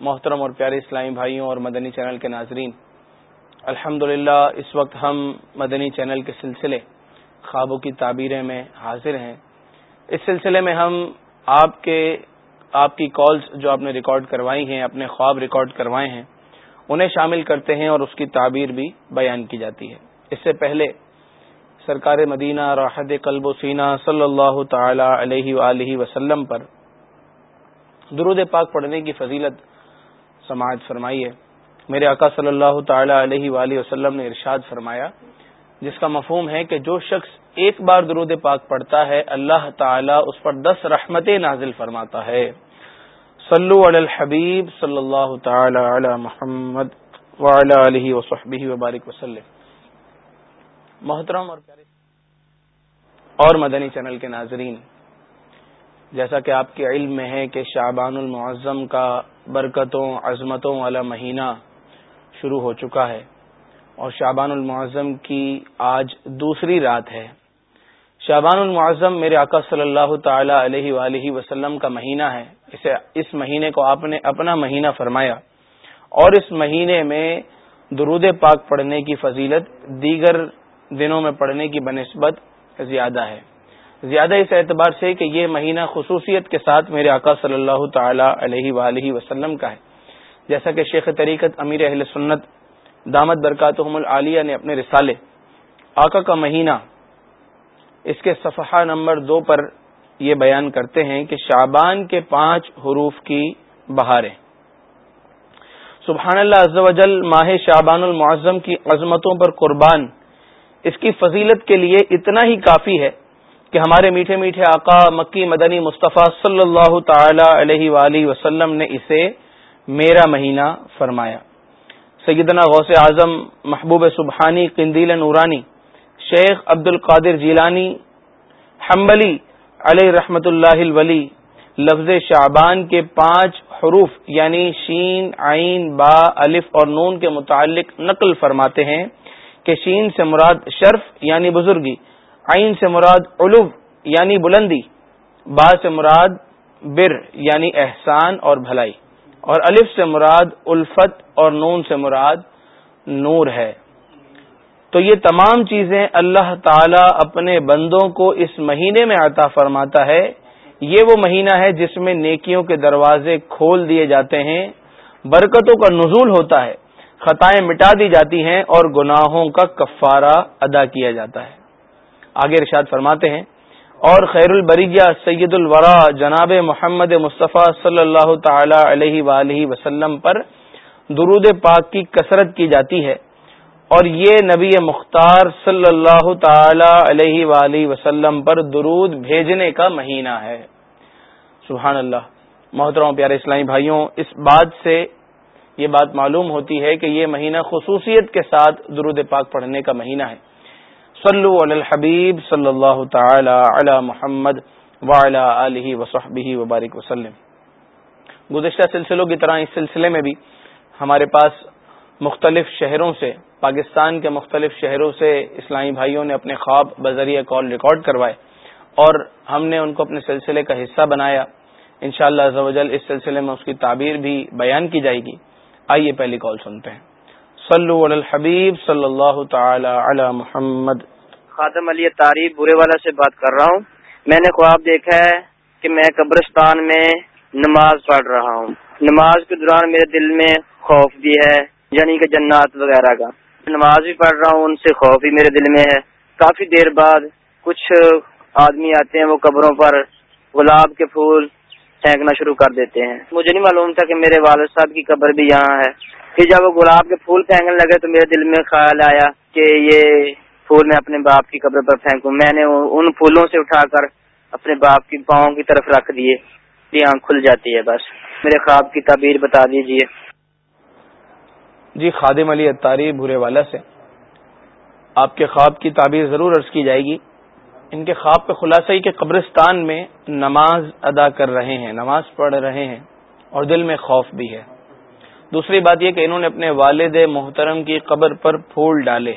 محترم اور پیارے اسلامی بھائیوں اور مدنی چینل کے ناظرین الحمد اس وقت ہم مدنی چینل کے سلسلے خوابوں کی تعبیریں میں حاضر ہیں۔ اس سلسلے میں ہم آپ کے، آپ کی کالز جو آپ نے ریکارڈ کروائی ہیں، اپنے خواب ریکارڈ کروائے ہیں، انہیں شامل کرتے ہیں اور اس کی تعبیر بھی بیان کی جاتی ہے۔ اس سے پہلے سرکار مدینہ راحد قلب و سینہ صلی اللہ تعالی علیہ وآلہ وسلم پر درود پاک پڑھنے کی فضیلت سماعت فرمائی ہے۔ میرے آقا صلی اللہ تعالی علیہ وآلہ وسلم نے ارشاد فرمایا، جس کا مفہوم ہے کہ جو شخص ایک بار درود پاک پڑھتا ہے، اللہ تعالی اس پر دس رحمتیں نازل فرماتا ہے۔ صلو علی الحبیب صلی اللہ تعالی علی محمد وعلی علیہ وصحبہ وبارک وسلم۔ محترم اور پیارے اور مدنی چینل کے ناظرین جیسا کہ آپ کے علم میں ہے کہ شعبان المعظم کا برکتوں، عظمتوں والا مہینہ شروع ہو چکا ہے اور شعبان المعظم کی آج دوسری رات ہے۔ شعبان المعظم میرے آقا صلی اللہ تعالی علیہ وآلہ وسلم کا مہینہ ہے۔ اسے اس مہینے کو آپ نے اپنا مہینہ فرمایا اور اس مہینے میں درود پاک پڑھنے کی فضیلت دیگر دنوں میں پڑھنے کی بنسبت زیادہ ہے۔ زیادہ اس اعتبار سے کہ یہ مہینہ خصوصیت کے ساتھ میرے آقا صلی اللہ تعالی علیہ وآلہ وسلم کا ہے۔ جیسا کہ شیخ طریقت امیر اہل سنت دامت برکاتہم العالیہ نے اپنے رسالے آقا کا مہینہ اس کے صفحہ نمبر دو پر یہ بیان کرتے ہیں کہ شعبان کے پانچ حروف کی بہاریں سبحان اللہ عز و جل ماہ شعبان المعظم کی عظمتوں پر قربان، اس کی فضیلت کے لیے اتنا ہی کافی ہے کہ ہمارے میٹھے میٹھے آقا مکی مدنی مصطفیٰ صلی اللہ تعالی علیہ وآلہ وسلم نے اسے میرا مہینہ فرمایا۔ سیدنا غوث اعظم محبوب سبحانی قندیل نورانی، شیخ عبد القادر جیلانی، حنبلی علیہ رحمت اللہ الولی، لفظ شعبان کے پانچ حروف یعنی شین، عین، با، الف اور نون کے متعلق نقل فرماتے ہیں کہ شین سے مراد شرف یعنی بزرگی عین سے مراد علو یعنی بلندی، با سے مراد بر یعنی احسان اور بھلائی، اور الف سے مراد الفت اور نون سے مراد نور ہے۔ تو یہ تمام چیزیں اللہ تعالی اپنے بندوں کو اس مہینے میں عطا فرماتا ہے۔ یہ وہ مہینہ ہے جس میں نیکیوں کے دروازے کھول دیے جاتے ہیں، برکتوں کا نزول ہوتا ہے، خطائیں مٹا دی جاتی ہیں اور گناہوں کا کفارہ ادا کیا جاتا ہے۔ آگے ارشاد فرماتے ہیں، اور خیر البریہ سید الورا جناب محمد مصطفیٰ صلی اللہ تعالی علیہ وآلہ وسلم پر درود پاک کی کثرت کی جاتی ہے، اور یہ نبی مختار صلی اللہ تعالی علیہ وآلہ وسلم پر درود بھیجنے کا مہینہ ہے۔ سبحان اللہ۔ محترم پیارے اسلامی بھائیوں، اس بات سے یہ بات معلوم ہوتی ہے کہ یہ مہینہ خصوصیت کے ساتھ درود پاک پڑھنے کا مہینہ ہے۔ صلو علی الحبیب صلی اللہ تعالی علی محمد وعلی آلہ وصحبہ وبارک وسلم گزشتہ سلسلوں کی طرح اس سلسلے میں بھی ہمارے پاس مختلف شہروں سے، پاکستان کے مختلف شہروں سے اسلامی بھائیوں نے اپنے خواب بذریعہ کال ریکارڈ کروائے اور ہم نے ان کو اپنے سلسلے کا حصہ بنایا۔ انشاءاللہ شاء اس سلسلے میں اس کی تعبیر بھی بیان کی جائے گی۔ آئیے پہلی کال سنتے ہیں۔ صلو علی الحبیب صلی اللہ تعالی علی محمد. خاتم علی تعریف برے والا سے بات کر رہا ہوں. میں نے خواب دیکھا ہے کہ میں قبرستان میں نماز پڑھ رہا ہوں. نماز کے دوران میرے دل میں خوف بھی ہے یعنی کہ جنات وغیرہ کا. نماز بھی پڑھ رہا ہوں، ان سے خوف بھی میرے دل میں ہے. کافی دیر بعد کچھ آدمی آتے ہیں، وہ قبروں پر گلاب کے پھول پھینکنا شروع کر دیتے ہیں۔ مجھے نہیں معلوم تھا کہ میرے والد صاحب کی قبر بھی یہاں ہے۔ پھر جب وہ گلاب کے پھول پھینکنے لگے تو میرے دل میں خیال آیا کہ یہ پھول میں اپنے باپ کی قبر پر پھینکوں۔ میں نے ان پھولوں سے اٹھا کر اپنے باپ کی پاؤں کی طرف رکھ دیے۔ آنکھ کھل جاتی ہے بس۔ میرے خواب کی تعبیر بتا دیجیے جی خادم علی اتاری بھورے والا سے۔ آپ کے خواب کی تعبیر ضرور عرض کی جائے گی۔ ان کے خواب پہ خلاصہ ہی کہ قبرستان میں نماز ادا کر رہے ہیں، نماز پڑھ رہے ہیں اور دل میں خوف بھی ہے۔ دوسری بات یہ کہ انہوں نے اپنے والد محترم کی قبر پر پھول ڈالے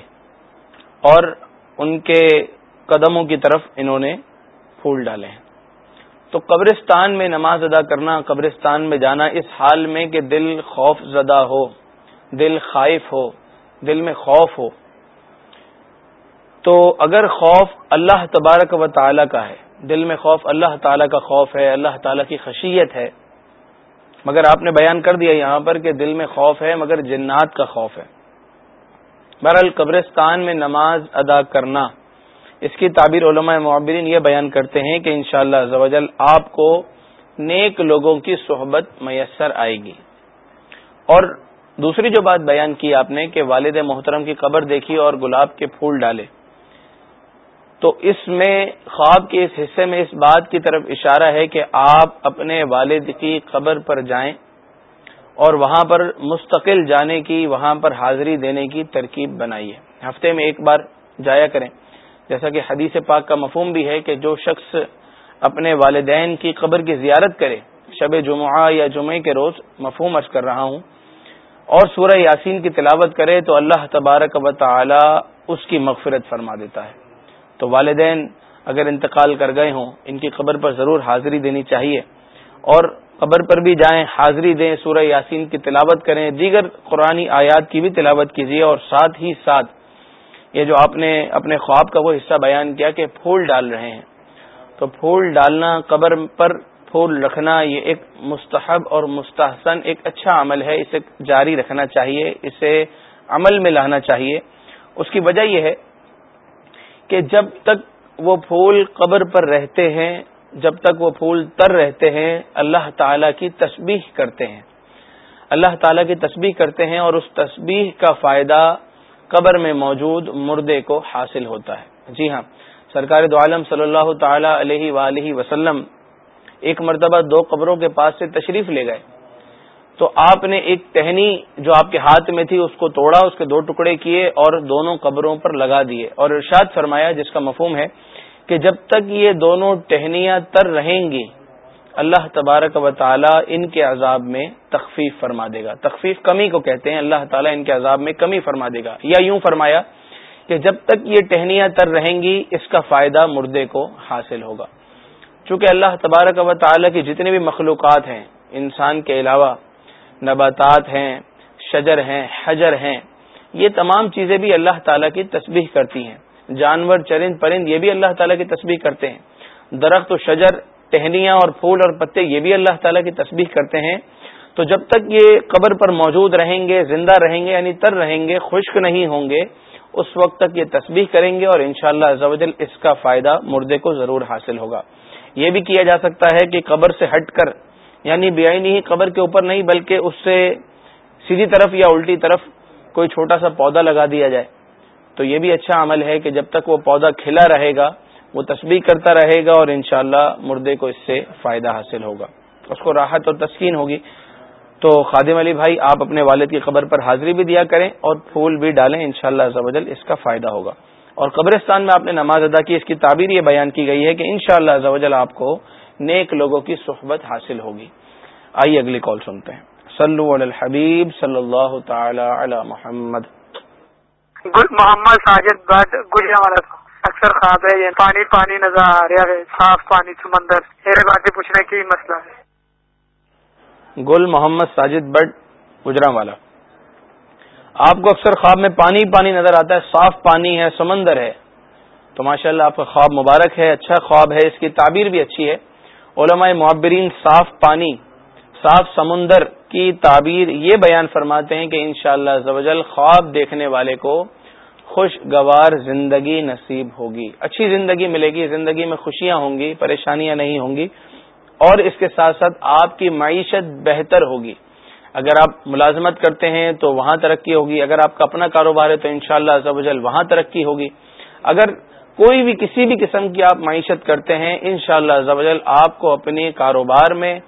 اور ان کے قدموں کی طرف انہوں نے پھول ڈالے ہیں۔ تو قبرستان میں نماز ادا کرنا، قبرستان میں جانا اس حال میں کہ دل خوف زدہ ہو، دل خائف ہو، دل میں خوف ہو۔ تو اگر خوف اللہ تبارک و تعالی کا ہے، دل میں خوف اللہ تعالی کا خوف ہے، اللہ تعالی کی خشیت ہے مگر آپ نے بیان کر دیا یہاں پر کہ دل میں خوف ہے، مگر جنات کا خوف ہے۔ بہرحال قبرستان میں نماز ادا کرنا۔ اس کی تعبیر علماء معبرین یہ بیان کرتے ہیں کہ انشاءاللہ شاء اللہ آپ کو نیک لوگوں کی صحبت میسر آئے گی۔ اور دوسری جو بات بیان کی آپ نے کہ والد محترم کی قبر دیکھی اور گلاب کے پھول ڈالے۔ تو اس میں خواب کے اس حصے میں اس بات کی طرف اشارہ ہے کہ آپ اپنے والد کی قبر پر جائیں اور وہاں پر مستقل جانے کی، وہاں پر حاضری دینے کی ترکیب بنائیے۔ ہفتے میں ایک بار جایا کریں۔ جیسا کہ حدیث پاک کا مفہوم بھی ہے کہ جو شخص اپنے والدین کی قبر کی زیارت کرے، شب جمعہ یا جمعے کے روز، مفہوم ارض کر رہا ہوں، اور سورہ یاسین کی تلاوت کرے تو اللہ تبارک و تعالی اس کی مغفرت فرما دیتا ہے۔ تو والدین اگر انتقال کر گئے ہوں، ان کی قبر پر ضرور حاضری دینی چاہیے۔ اور قبر پر بھی جائیں، حاضری دیں، سورہ یاسین کی تلاوت کریں، دیگر قرآن آیات کی بھی تلاوت کیجیے اور ساتھ ہی ساتھ یہ جو آپ نے اپنے خواب کا وہ حصہ بیان کیا کہ پھول ڈال رہے ہیں۔ تو پھول ڈالنا، قبر پر پھول رکھنا، یہ ایک مستحب اور مستحسن ایک اچھا عمل ہے، اسے جاری رکھنا چاہیے، اسے عمل میں لانا چاہیے۔ اس کی وجہ یہ ہے کہ جب تک وہ پھول قبر پر رہتے ہیں، جب تک وہ پھول تر رہتے ہیں، اللہ تعالی کی تسبیح کرتے ہیں۔ اللہ تعالی کی تسبیح کرتے ہیں اور اس تسبیح کا فائدہ قبر میں موجود مردے کو حاصل ہوتا ہے۔ جی ہاں سرکار دو عالم صلی اللہ تعالی علیہ وآلہ وسلم ایک مرتبہ دو قبروں کے پاس سے تشریف لے گئے۔ تو آپ نے ایک ٹہنی جو آپ کے ہاتھ میں تھی، اس کو توڑا، اس کے دو ٹکڑے کیے اور دونوں قبروں پر لگا دیے۔ اور ارشاد فرمایا، جس کا مفہوم ہے کہ جب تک یہ دونوں ٹہنیاں تر رہیں گی، اللہ تبارک و تعالی ان کے عذاب میں تخفیف فرما دے گا۔ تخفیف کمی کو کہتے ہیں، اللہ تعالیٰ ان کے عذاب میں کمی فرما دے گا۔ یا یوں فرمایا کہ جب تک یہ ٹہنیاں تر رہیں گی، اس کا فائدہ مردے کو حاصل ہوگا۔ چونکہ اللہ تبارک و تعالیٰ کی جتنی بھی مخلوقات ہیں، انسان کے علاوہ نباتات ہیں، شجر ہیں، حجر ہیں، یہ تمام چیزیں بھی اللہ تعالیٰ کی تسبیح کرتی ہیں۔ جانور، چرند، پرند، یہ بھی اللہ تعالیٰ کی تسبیح کرتے ہیں۔ درخت و شجر، ٹہنیاں اور پھول اور پتے، یہ بھی اللہ تعالیٰ کی تسبیح کرتے ہیں۔ تو جب تک یہ قبر پر موجود رہیں گے، زندہ رہیں گے یعنی تر رہیں گے، خشک نہیں ہوں گے، اس وقت تک یہ تسبیح کریں گے اور انشاءاللہ شاء اللہ اس کا فائدہ مردے کو ضرور حاصل ہوگا۔ یہ بھی کیا جا سکتا ہے کہ قبر سے ہٹ کر یعنی بے نہیں قبر کے اوپر نہیں، بلکہ اس سے سیدھی طرف یا الٹی طرف کوئی چھوٹا سا پودا لگا دیا جائے۔ تو یہ بھی اچھا عمل ہے کہ جب تک وہ پودا کھلا رہے گا، وہ تسبیح کرتا رہے گا اور انشاءاللہ مردے کو اس سے فائدہ حاصل ہوگا۔ اس کو راحت اور تسکین ہوگی۔ تو خادم علی بھائی، آپ اپنے والد کی خبر پر حاضری بھی دیا کریں اور پھول بھی ڈالیں ان شاء اللہ اس کا فائدہ ہوگا۔ اور قبرستان میں آپ نے نماز ادا کی، اس کی تعبیر یہ بیان کی گئی ہے کہ ان شاء اللہ آپ کو نیک لوگوں کی صحبت حاصل ہوگی۔ آئیے اگلی کال سنتے ہیں۔ صلو علی الحبیب صلی اللہ تعالی علی محمد۔ محمد ساجد بٹ گجرا اکثر خواب ہے یہ پانی پانی نظر آ رہا ہے صاف پانی سمندر۔ میرے باتیں پوچھنے کی مسئلہ ہے۔ گل محمد ساجد بٹ گجرا والا۔ آپ کو اکثر خواب میں پانی پانی نظر آتا ہے صاف پانی ہے سمندر ہے۔ تو ماشاءاللہ اللہ آپ کا خواب مبارک ہے اچھا خواب ہے اس کی تعبیر بھی اچھی ہے۔ علماء معبرین صاف پانی، صاف سمندر کی تعبیر یہ بیان فرماتے ہیں کہ انشاءاللہ شاء اللہ خواب دیکھنے والے کو خوشگوار زندگی نصیب ہوگی۔ اچھی زندگی ملے گی، زندگی میں خوشیاں ہوں گی، پریشانیاں نہیں ہوں گی، اور اس کے ساتھ ساتھ آپ کی معیشت بہتر ہوگی۔ اگر آپ ملازمت کرتے ہیں تو وہاں ترقی ہوگی، اگر آپ کا اپنا کاروبار ہے تو انشاءاللہ شاء اللہ وہاں ترقی ہوگی۔ اگر کوئی بھی کسی بھی قسم کی آپ معیشت کرتے ہیں، انشاءاللہ شاء اللہ آپ کو اپنے کاروبار میں،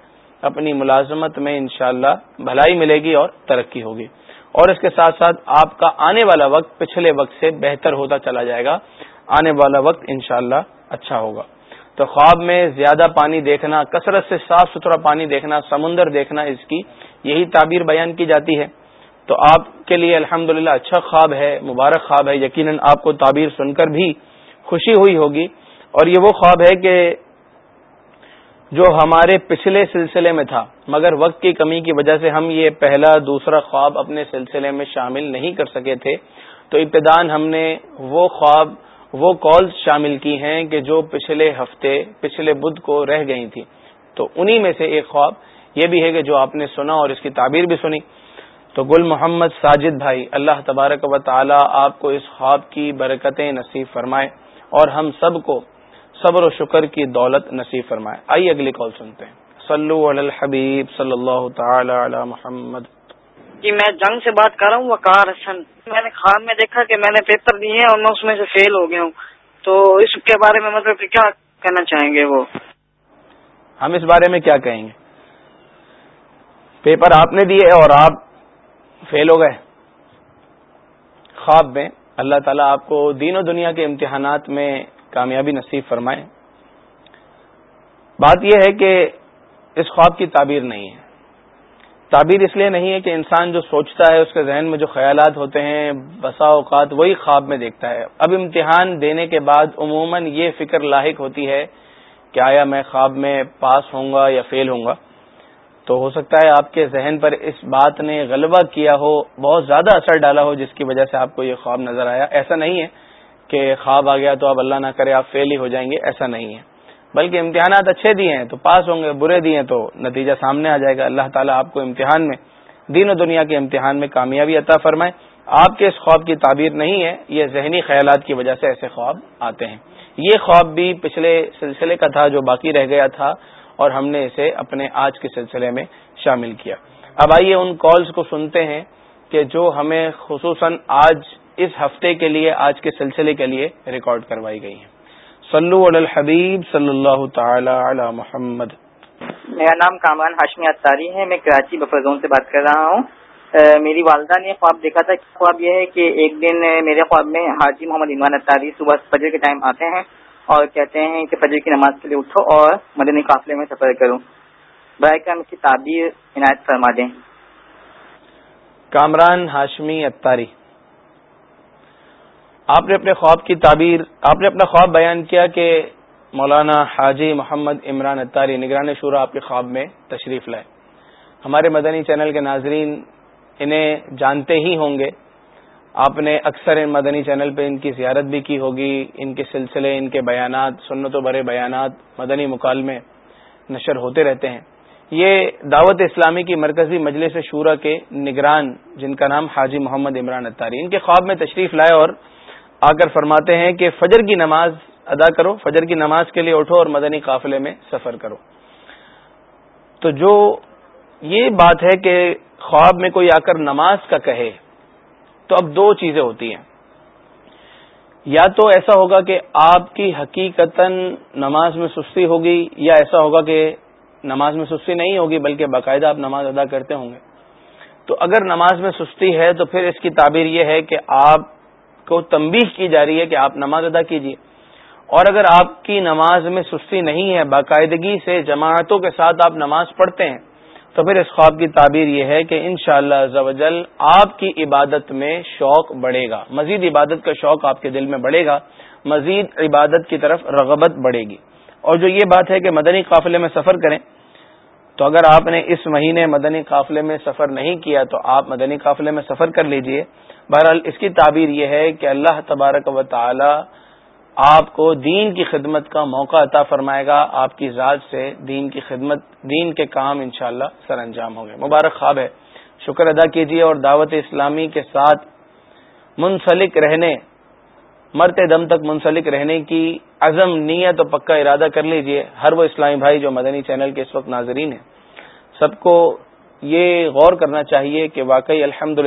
اپنی ملازمت میں انشاءاللہ بھلائی ملے گی اور ترقی ہوگی۔ اور اس کے ساتھ ساتھ آپ کا آنے والا وقت پچھلے وقت سے بہتر ہوتا چلا جائے گا۔ آنے والا وقت انشاءاللہ اچھا ہوگا۔ تو خواب میں زیادہ پانی دیکھنا، کثرت سے صاف ستھرا پانی دیکھنا، سمندر دیکھنا، اس کی یہی تعبیر بیان کی جاتی ہے۔ تو آپ کے لیے الحمد اچھا خواب ہے، مبارک خواب ہے، یقیناً آپ کو تعبیر سن کر بھی خوشی ہوئی ہوگی اور یہ وہ خواب ہے کہ جو ہمارے پچھلے سلسلے میں تھا، مگر وقت کی کمی کی وجہ سے ہم یہ پہلا دوسرا خواب اپنے سلسلے میں شامل نہیں کر سکے تھے۔ تو ابتدان ہم نے وہ خواب، وہ کالز شامل کی ہیں کہ جو پچھلے ہفتے، پچھلے بدھ کو رہ گئی تھی۔ تو انہی میں سے ایک خواب یہ بھی ہے کہ جو آپ نے سنا اور اس کی تعبیر بھی سنی۔ تو گل محمد ساجد بھائی، اللہ تبارک و تعالی آپ کو اس خواب کی برکتیں نصیب فرمائے۔ اور ہم سب کو صبر و شکر کی دولت نصیب فرمائے۔ آئیے اگلی کال سنتے ہیں۔ صلو علی الحبیب صلی اللہ تعالی علی محمد۔ جی میں جنگ سے بات کر رہا ہوں وقار حسن۔ میں نے خواب میں دیکھا کہ میں نے پیپر دیے ہیں اور میں اس میں سے فیل ہو گیا ہوں۔ تو اس کے بارے میں مطلب کہ کیا کہنا چاہیں گے وہ؟ ہم اس بارے میں کیا کہیں گے؟ پیپر آپ نے دیے اور آپ فیل ہو گئے۔ خواب میں اللہ تعالیٰ آپ کو دین و دنیا کے امتحانات میں کامیابی نصیب فرمائے۔ بات یہ ہے کہ اس خواب کی تعبیر نہیں ہے۔ تعبیر اس لیے نہیں ہے کہ انسان جو سوچتا ہے، اس کے ذہن میں جو خیالات ہوتے ہیں، بسا اوقات وہی خواب میں دیکھتا ہے۔ اب امتحان دینے کے بعد عموماً یہ فکر لاحق ہوتی ہے کہ آیا میں خواب میں پاس ہوں گا یا فیل ہوں گا۔ تو ہو سکتا ہے آپ کے ذہن پر اس بات نے غلبہ کیا ہو، بہت زیادہ اثر ڈالا ہو، جس کی وجہ سے آپ کو یہ خواب نظر آیا۔ ایسا نہیں ہے کہ خواب آ گیا تو اب اللہ نہ کرے، آپ فیل ہی ہو جائیں گے، ایسا نہیں ہے۔ بلکہ امتحانات اچھے دیے ہیں، تو پاس ہوں گے، برے دیے تو نتیجہ سامنے آ جائے گا۔ اللہ تعالیٰ آپ کو امتحان میں، دین و دنیا کے امتحان میں کامیابی عطا فرمائے۔ آپ کے اس خواب کی تعبیر نہیں ہے، یہ ذہنی خیالات کی وجہ سے ایسے خواب آتے ہیں۔ یہ خواب بھی پچھلے سلسلے کا تھا، جو باقی رہ گیا تھا۔ اور ہم نے اسے اپنے آج کے سلسلے میں شامل کیا۔ اب آئیے ان کالز کو سنتے ہیں کہ جو ہمیں خصوصاً آج اس ہفتے کے لیے، آج کے سلسلے کے لیے ریکارڈ کروائی گئی ہیں۔ صلو علی الحبیب صلی اللہ تعالی علی محمد۔ میرا نام کامران ہاشمی اتاری ہے۔ میں کراچی بفر زون سے بات کر رہا ہوں۔ میری والدہ نے خواب دیکھا تھا۔ خواب یہ ہے کہ ایک دن میرے خواب میں حاجی محمد عمران اتاری صبح فجر کے ٹائم آتے ہیں۔ اور کہتے ہیں کہ فجر کی نماز کے لیے اٹھو اور مدنی قافلے میں سفر کروں برائے کرم کی تعبیر عنایت فرما دیں۔ کامران ہاشمی اتاری آپ نے اپنے خواب کی تعبیر، آپ نے اپنا خواب بیان کیا کہ مولانا حاجی محمد عمران اتاری نگران شورا آپ کے خواب میں تشریف لائے۔ ہمارے مدنی چینل کے ناظرین انہیں جانتے ہی ہوں گے۔ آپ نے اکثر ان مدنی چینل پہ ان کی زیارت بھی کی ہوگی، ان کے سلسلے، ان کے بیانات سنت و برے بیانات مدنی مکالمے نشر ہوتے رہتے ہیں۔ یہ دعوت اسلامی کی مرکزی مجلس شورا کے نگران، جن کا نام حاجی محمد عمران اتاری ان کے خواب میں تشریف لائے اور آ کر فرماتے ہیں کہ فجر کی نماز ادا کرو، فجر کی نماز کے لیے اٹھو اور مدنی قافلے میں سفر کرو۔ تو جو یہ بات ہے کہ خواب میں کوئی آ کر نماز کا کہے تو اب دو چیزیں ہوتی ہیں۔ یا تو ایسا ہوگا کہ آپ کی حقیقت نماز میں سستی ہوگی، یا ایسا ہوگا کہ نماز میں سستی نہیں ہوگی، بلکہ باقاعدہ آپ نماز ادا کرتے ہوں گے۔ تو اگر نماز میں سستی ہے تو پھر اس کی تعبیر یہ ہے کہ آپ کو تنبیہ کی جا رہی ہے کہ آپ نماز ادا کیجیے۔ اور اگر آپ کی نماز میں سستی نہیں ہے، باقاعدگی سے جماعتوں کے ساتھ آپ نماز پڑھتے ہیں تو پھر اس خواب کی تعبیر یہ ہے کہ ان شاء اللہ آپ کی عبادت میں شوق بڑھے گا۔ مزید عبادت کا شوق آپ کے دل میں بڑھے گا، مزید عبادت کی طرف رغبت بڑھے گی۔ اور جو یہ بات ہے کہ مدنی قافلے میں سفر کریں، تو اگر آپ نے اس مہینے مدنی قافلے میں سفر نہیں کیا تو آپ مدنی قافلے میں سفر کر لیجیے۔ بہرحال اس کی تعبیر یہ ہے کہ اللہ تبارک و تعالی آپ کو دین کی خدمت کا موقع عطا فرمائے گا، آپ کی ذات سے دین کی خدمت، دین کے کام انشاءاللہ سر انجام ہوں گے۔ مبارک خواب ہے۔ شکر ادا کیجیے اور دعوت اسلامی کے ساتھ منسلک رہنے، مرتے دم تک منسلک رہنے کی عزم، نیت و پکا ارادہ کر لیجیے۔ ہر وہ اسلامی بھائی جو مدنی چینل کے اس وقت ناظرین ہیں، سب کو یہ غور کرنا چاہیے کہ واقعی الحمد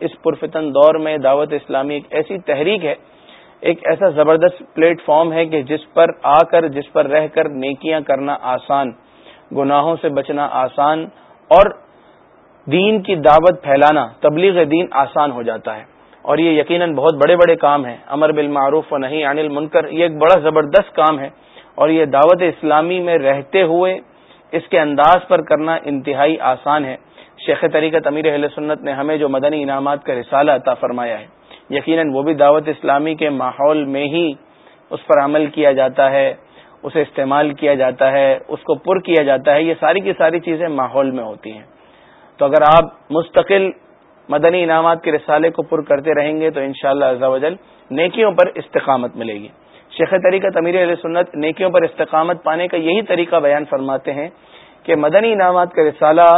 اس پرفتن دور میں دعوت اسلامی ایک ایسی تحریک ہے ایک ایسا زبردست پلیٹ فارم ہے کہ جس پر آ کر، جس پر رہ کر نیکیاں کرنا آسان، گناہوں سے بچنا آسان، اور دین کی دعوت پھیلانا، تبلیغ دین آسان ہو جاتا ہے۔ اور یہ یقیناً بہت بڑے بڑے کام ہیں۔ امر بالمعروف و نہیں انل منکر یہ ایک بڑا زبردست کام ہے۔ اور یہ دعوت اسلامی میں رہتے ہوئے اس کے انداز پر کرنا انتہائی آسان ہے۔ شیخ طریقت امیر اہل سنت نے ہمیں جو مدنی انعامات کا رسالہ عطا فرمایا ہے۔ یقیناً وہ بھی دعوت اسلامی کے ماحول میں ہی اس پر عمل کیا جاتا ہے، اسے استعمال کیا جاتا ہے، اس کو پر کیا جاتا ہے، یہ ساری کی ساری چیزیں ماحول میں ہوتی ہیں۔ تو اگر آپ مستقل مدنی انعامات کے رسالے کو پر کرتے رہیں گے تو انشاءاللہ شاء اللہ نیکیوں پر استقامت ملے گی۔ شیخ طریقہ امیر علیہ سنت نیکیوں پر استقامت پانے کا یہی طریقہ بیان فرماتے ہیں کہ مدنی انعامات کا رسالہ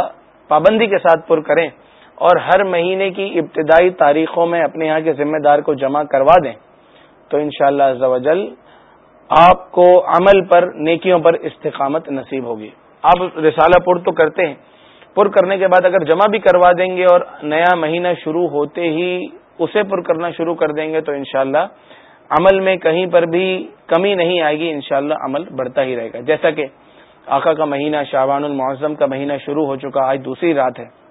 پابندی کے ساتھ پر کریں۔ اور ہر مہینے کی ابتدائی تاریخوں میں اپنے یہاں کے ذمہ دار کو جمع کروا دیں تو انشاءاللہ شاء اللہ آپ کو عمل پر نیکیوں پر استقامت نصیب ہوگی۔ آپ رسالہ پر تو کرتے ہیں۔ پر کرنے کے بعد اگر جمع بھی کروا دیں گے اور نیا مہینہ شروع ہوتے ہی اسے پر کرنا شروع کر دیں گے تو انشاءاللہ عمل میں کہیں پر بھی کمی نہیں آئے گی۔ انشاءاللہ عمل بڑھتا ہی رہے گا۔ جیسا کہ آقا کا مہینہ شعبان المعظم کا مہینہ شروع ہو چکا، آج دوسری رات ہے۔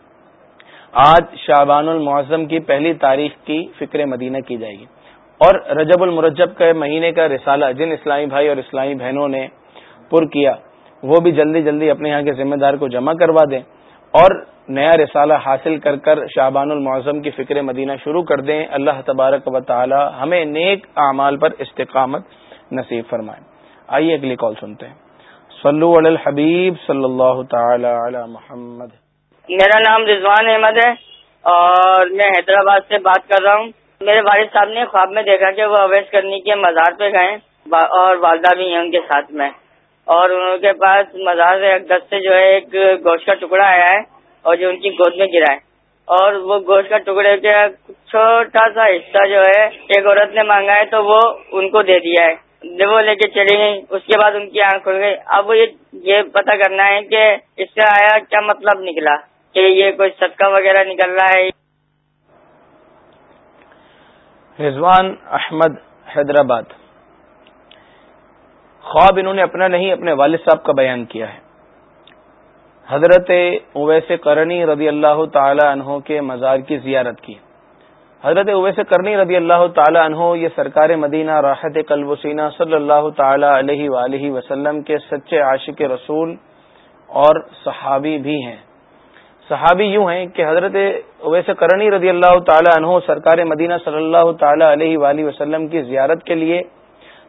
آج شعبان المعظم کی پہلی تاریخ کی فکر مدینہ کی جائے گی۔ اور رجب المرجب کے مہینے کا رسالہ جن اسلامی بھائی اور اسلامی بہنوں نے پر کیا، وہ بھی جلدی جلدی اپنے یہاں کے ذمہ دار کو جمع کروا دیں اور نیا رسالہ حاصل کر کر شعبان المعظم کی فکر مدینہ شروع کر دیں۔ اللہ تبارک و تعالی ہمیں نیک اعمال پر استقامت نصیب فرمائیں آئیے اگلی کال سنتے ہیں۔ صلو علی الحبیب صلی اللہ تعالی علی محمد۔ میرا نام رضوان احمد ہے اور میں حیدرآباد سے بات کر رہا ہوں۔ میرے والد صاحب نے خواب میں دیکھا کہ وہ اویس کرنی کے مزار پہ گئے اور والدہ بھی ہیں ان کے ساتھ میں۔ اور ان کے پاس مزار سے سے جو ہے ایک گوشت کا ٹکڑا آیا ہے اور جو ان کی گود میں گرا ہے۔ اور وہ گوشت کا ٹکڑے کا چھوٹا سا حصہ جو ہے، ایک عورت نے مانگا ہے تو وہ ان کو دے دیا ہے۔ جب وہ لے کے چلی گئی اس کے بعد ان کی آنکھ کھل گئی۔ اب یہ پتا کرنا ہے کہ اس سے آیا کیا مطلب نکلا۔ کہ یہ کوئی صدقہ وغیرہ نکل رہا ہے؟ رضوان احمد حیدرآباد۔ خواب انہوں نے اپنا نہیں، اپنے والد صاحب کا بیان کیا ہے۔ حضرت اویس کرنی رضی اللہ تعالی عنہ کے مزار کی زیارت کی۔ حضرت اویس کرنی رضی اللہ تعالی عنہ یہ سرکار مدینہ راحت قلب وسینہ صلی اللہ تعالی علیہ وآلہ وسلم کے سچے عاشق رسول اور صحابی بھی ہیں۔ صحابی یوں ہیں کہ حضرت اویس کرنی رضی اللہ تعالی عنہ سرکار مدینہ صلی اللہ تعالی علیہ وآلہ وسلم کی زیارت کے لیے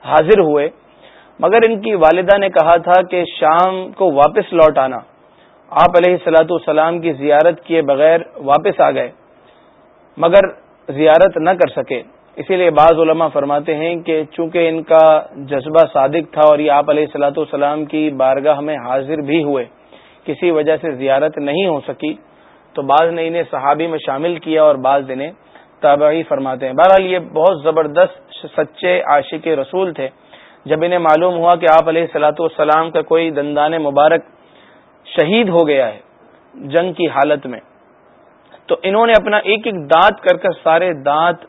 حاضر ہوئے۔ مگر ان کی والدہ نے کہا تھا کہ شام کو واپس لوٹ آنا۔ آپ علیہ السلاۃ والسلام کی زیارت کیے بغیر واپس آ گئے، مگر زیارت نہ کر سکے۔ اسی لیے بعض علماء فرماتے ہیں کہ چونکہ ان کا جذبہ صادق تھا اور یہ آپ علیہ السلاۃ والسلام کی بارگاہ میں حاضر بھی ہوئے کسی وجہ سے زیارت نہیں ہو سکی تو بعض نے انہیں صحابی میں شامل کیا اور بعض دنیں تابعی فرماتے ہیں۔ بہرحال یہ بہت زبردست سچے عاشق رسول تھے۔ جب انہیں معلوم ہوا کہ آپ علیہ السلاۃ والسلام کا کوئی دندان مبارک شہید ہو گیا ہے جنگ کی حالت میں، تو انہوں نے اپنا ایک ایک دانت کر کر سارے دانت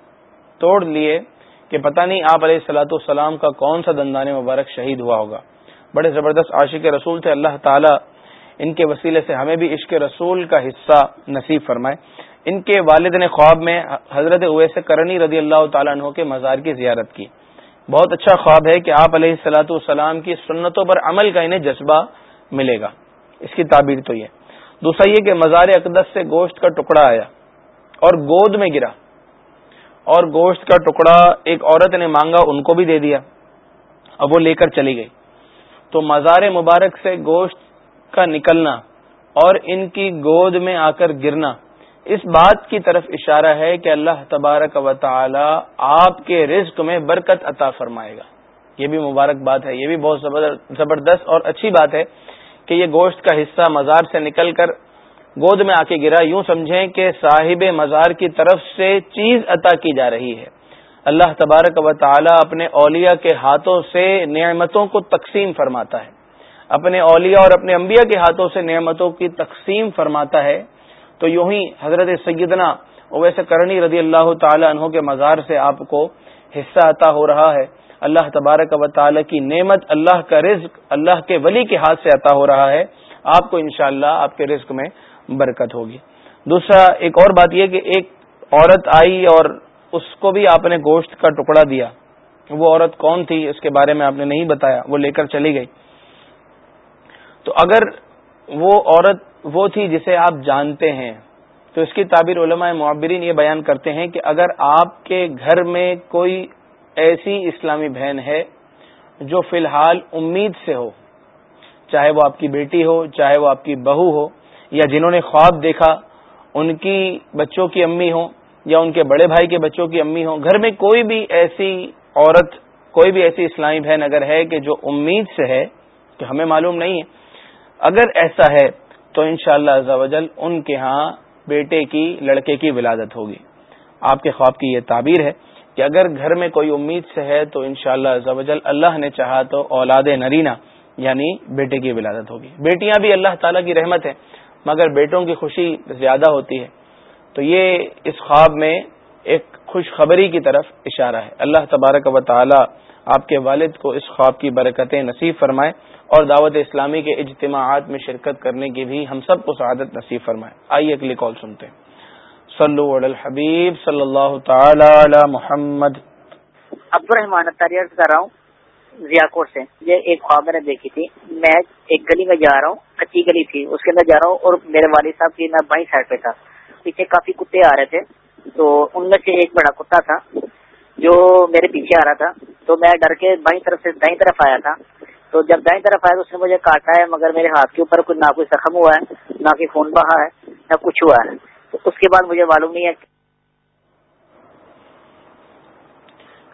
توڑ لیے کہ پتہ نہیں آپ علیہ السلاۃ السلام کا کون سا دندان مبارک شہید ہوا ہوگا۔ بڑے زبردست عاشق رسول تھے۔ اللہ تعالی ان کے وسیلے سے ہمیں بھی عشق رسول کا حصہ نصیب فرمائے۔ ان کے والد نے خواب میں حضرت اویس کرنی رضی اللہ تعالیٰ عنہ کے مزار کی زیارت کی۔ بہت اچھا خواب ہے کہ آپ علیہ السلاۃ والسلام کی سنتوں پر عمل کا انہیں جذبہ ملے گا۔ اس کی تعبیر تو یہ۔ دوسرا یہ کہ مزار اقدس سے گوشت کا ٹکڑا آیا اور گود میں گرا۔ اور گوشت کا ٹکڑا ایک عورت نے مانگا، ان کو بھی دے دیا۔ اب وہ لے کر چلی گئی۔ تو مزار مبارک سے گوشت کا نکلنا اور ان کی گود میں آ کر گرنا۔ اس بات کی طرف اشارہ ہے کہ اللہ تبارک و تعالی آپ کے رزق میں برکت عطا فرمائے گا۔ یہ بھی مبارک بات ہے، یہ بھی بہت زبردست اور اچھی بات ہے کہ یہ گوشت کا حصہ مزار سے نکل کر گود میں آ کے گرا۔ یوں سمجھیں کہ صاحب مزار کی طرف سے چیز عطا کی جا رہی ہے۔ اللہ تبارک و تعالی اپنے اولیاء کے ہاتھوں سے نعمتوں کو تقسیم فرماتا ہے۔ اپنے اولیاء اور اپنے انبیاء کے ہاتھوں سے نعمتوں کی تقسیم فرماتا ہے۔ تو یوں ہی حضرت سیدنا اویس کرنی رضی اللہ تعالی عنہ کے مزار سے آپ کو حصہ عطا ہو رہا ہے۔ اللہ تبارک و تعالی کی نعمت اللہ کا رزق اللہ کے ولی کے ہاتھ سے عطا ہو رہا ہے۔ آپ کو انشاءاللہ اللہ آپ کے رزق میں برکت ہوگی۔ دوسرا ایک اور بات یہ کہ ایک عورت آئی اور اس کو بھی آپ نے گوشت کا ٹکڑا دیا۔ وہ عورت کون تھی اس کے بارے میں آپ نے نہیں بتایا، وہ لے کر چلی گئی۔ تو اگر وہ عورت وہ تھی جسے آپ جانتے ہیں، تو اس کی تعبیر علماء معبرین یہ بیان کرتے ہیں کہ اگر آپ کے گھر میں کوئی ایسی اسلامی بہن ہے جو فی الحال امید سے ہو، چاہے وہ آپ کی بیٹی ہو، چاہے وہ آپ کی بہو ہو، یا جنہوں نے خواب دیکھا، ان کی بچوں کی امی ہو یا ان کے بڑے بھائی کے بچوں کی امی ہو گھر میں کوئی بھی ایسی عورت، کوئی بھی ایسی اسلامی بہن اگر ہے کہ جو امید سے ہے، کہ ہمیں معلوم نہیں ہے اگر ایسا ہے تو انشاءاللہ شاء اللہ ان کے ہاں بیٹے کی، لڑکے کی ولادت ہوگی۔ آپ کے خواب کی یہ تعبیر ہے کہ اگر گھر میں کوئی امید سے ہے تو انشاءاللہ شاء اللہ اللہ نے چاہا تو اولاد نرینا یعنی بیٹے کی ولادت ہوگی۔ بیٹیاں بھی اللہ تعالیٰ کی رحمت ہیں مگر بیٹوں کی خوشی زیادہ ہوتی ہے۔ تو یہ اس خواب میں ایک خوشخبری کی طرف اشارہ ہے۔ اللہ تبارک و تعالی آپ کے والد کو اس خواب کی برکتیں نصیب فرمائے۔ اور دعوت اسلامی کے اجتماعات میں شرکت کرنے کی بھی ہم سب کو سعادت نصیب فرمائے۔ آئیے اگلی کال سنتے ہیں۔ صلو علی الحبیب صلی اللہ تعالی علی محمد۔ عبد الرحمان کر رہا ہوں ضیا کوٹ سے۔ یہ ایک خواب میں نے دیکھی تھی۔ میں ایک گلی میں جا رہا ہوں، کچی گلی تھی۔ اس کے اندر جا رہا ہوں اور میرے والد صاحب کی میں بائیں سائڈ پہ تھا۔ پیچھے کافی کتے آ رہے تھے۔ تو ان میں سے ایک بڑا کتا تھا جو میرے پیچھے آ رہا تھا۔ تو میں ڈر کے بائیں طرف سے دائیں طرف آیا تھا۔ تو جب دائیں طرف آیا تو اس نے مجھے کاٹا ہے، مگر میرے ہاتھ کے اوپر نہ کوئی زخم ہوا ہے، نہ کوئی خون بہا ہے، نہ کچھ ہوا ہے۔ تو اس کے بعد مجھے معلوم نہیں ہے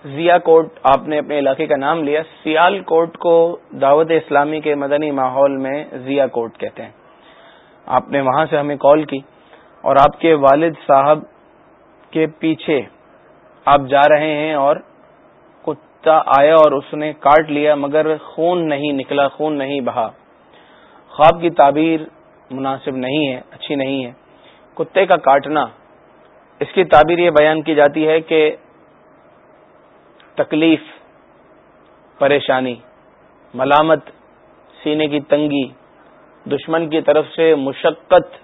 ضیا کوٹ، آپ نے اپنے علاقے کا نام لیا۔ سیال کوٹ کو دعوت اسلامی کے مدنی ماحول میں ضیا کوٹ کہتے ہیں۔ آپ نے وہاں سے ہمیں کال کی اور آپ کے والد صاحب کے پیچھے آپ جا رہے ہیں اور کتا آیا اور اس نے کاٹ لیا، مگر خون نہیں نکلا، خون نہیں بہا۔ خواب کی تعبیر مناسب نہیں ہے، اچھی نہیں ہے۔ کتے کا کاٹنا۔ اس کی تعبیر یہ بیان کی جاتی ہے کہ تکلیف، پریشانی، ملامت، سینے کی تنگی، دشمن کی طرف سے مشقت،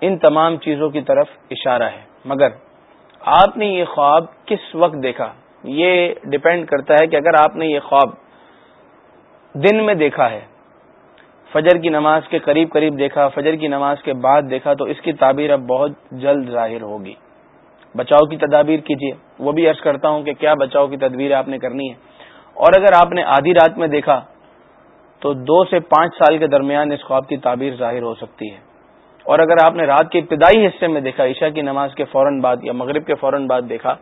ان تمام چیزوں کی طرف اشارہ ہے۔ مگر آپ نے یہ خواب کس وقت دیکھا؟ یہ ڈپینڈ کرتا ہے کہ اگر آپ نے یہ خواب دن میں دیکھا ہے، فجر کی نماز کے قریب قریب دیکھا، فجر کی نماز کے بعد دیکھا، تو اس کی تعبیر اب بہت جلد ظاہر ہوگی۔ بچاؤ کی تدابیر کیجیے وہ بھی عرض کرتا ہوں کہ کیا بچاؤ کی تدبیر آپ نے کرنی ہے۔ اور اگر آپ نے آدھی رات میں دیکھا، تو دو سے پانچ سال کے درمیان اس خواب کی تعبیر ظاہر ہو سکتی ہے۔ اور اگر آپ نے رات کے ابتدائی حصے میں دیکھا، عشاء کی نماز کے فوراً بعد یا مغرب کے فوراً بعد دیکھا